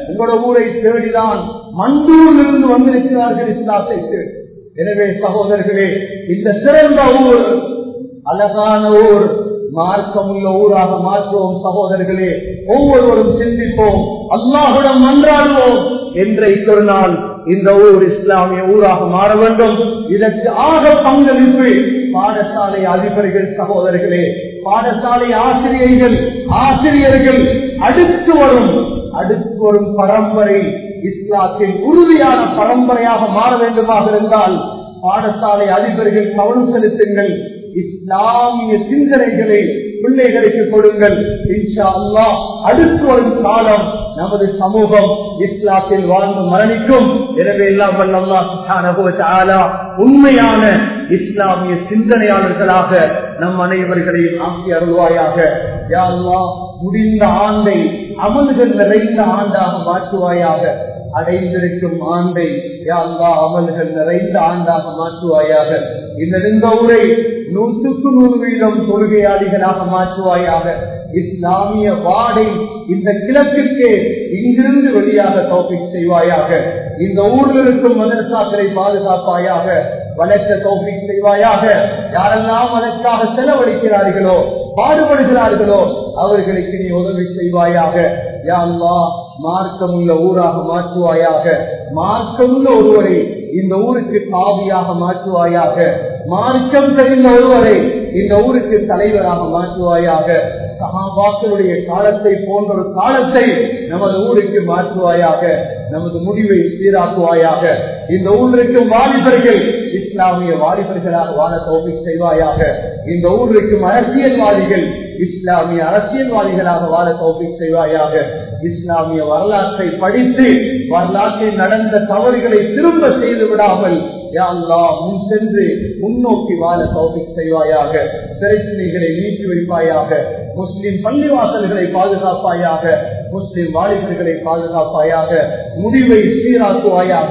உங்களோட ஊரை தேடிதான் மண்டூரில் இருந்து வந்திருக்கிறார்கள் இஸ்லாத்தை தேடி. எனவே சகோதரர்களே இந்த சிறந்த ஊர் அழகான ஊர் மார்க்கமுள்ள ஊராக மாற்றுவோம் சகோதரர்களே. ஒவ்வொருவரும் சிந்திப்போம் அல்லாஹுடன் மன்றாடுவோம் என்றைக்கு ஒரு நாள் இந்த ஊர் இஸ்லாமிய ஊராக மாற வேண்டும். இதற்கு ஆக பங்களிப்பு பாடசாலை அதிபர்கள் சகோதரர்களே பாடசாலை ஆசிரியர்கள் ஆசிரியர்கள் அடுத்து வரும் அடுத்து வரும் பரம்பரை இஸ்லாத்தின் உறுதியான பரம்பரையாக மாற வேண்டுமாக இருந்தால் பாடசாலை அதிபர்கள் கவனம் செலுத்துங்கள். இஸ்லாமிய சிந்தனைகளை பிள்ளைகளுக்கு கொடுங்கள். அல்லா அடுத்து வரும் காலம் நமது சமூகம் இஸ்லாத்தில் வாழ்ந்து மரணிக்கும். எனவே எல்லாம் வல்ல உண்மையான இஸ்லாமிய சிந்தனையாளர்களாக நம் அனைவர்களையும் ஆக்கி அருள்வாயாக. யா முடிந்த ஆண்டை அமல்கள் நிறைந்த ஆண்டாக மாற்றுவாயாக. அடைந்திருக்கும் ஆண்டை யாழ்லா அமல்கள் நிறைந்த ஆண்டாக மாற்றுவாயாக. இந்த நெந்த உரை நூற்றுக்கு நூறு வீதம் தொழுகையாளிகளாக மாற்றுவாயாக. இஸ்லாமிய வாடை இந்த கிழக்கிற்கே இங்கிருந்து வெளியாக தோப்பிக் செய்வாயாக. இந்த ஊரில் இருக்கும் மதரசாக்களை பாதுகாப்பாயாக வளர்க்க தோப்பிக் செய்வாயாக. யாரெல்லாம் அதற்காக செலவழிக்கிறார்களோ பாடுபடுகிறார்களோ அவர்களுக்கு நீ உதவி செய்வாயாக. யாழ்லா மார்க்கமுள்ள ஊராக மாற்றுவாயாக. மார்க்கமுள்ள ஒருவரை இந்த ஊருக்கு காவியாக மாற்றுவாயாக. மார்க்கம் தெரிந்த ஒருவரை இந்த ஊருக்கு தலைவராக மாற்றுவாயாக. சகாபாக்களுடைய காலத்தை போன்ற ஒரு காலத்தை நமது ஊருக்கு மாற்றுவாயாக நமது முடிவை சீராக்குவாயாக இந்த ஊருக்கு வாலிபர்கள் இஸ்லாமிய வாலிபர்களாக வாழ தோப்பி செய்வாயாக இந்த ஊரிற்கும் அரசியல்வாதிகள் இஸ்லாமிய அரசியல்வாதிகளாக வாழ தோப்பி செய்வாயாக இஸ்லாமிய வரலாற்றை படித்து வரலாற்றில் நடந்த தவறுகளை திரும்ப செய்து விடாமல் முன் சென்று முன்னோக்கி வாழ தோப்பி செய்வாயாக பிரச்சனைகளை நீக்கி வைப்பாயாக முஸ்லிம் பள்ளிவாசல்களை பாதுகாப்பாயாக முஸ்லிம் வாலிபர்களை பாதுகாப்பாயாக முடிவை சீராக்குவாயாக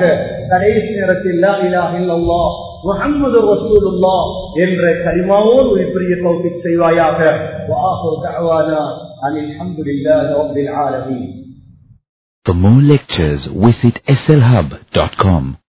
கடைசி நேரத்தில் முகமது ரசூலுல்லா என்ற கரிமாவோடு ஒரு பெரிய தோப்பிக் செய்வாயாக For more lectures, visit slhub.com.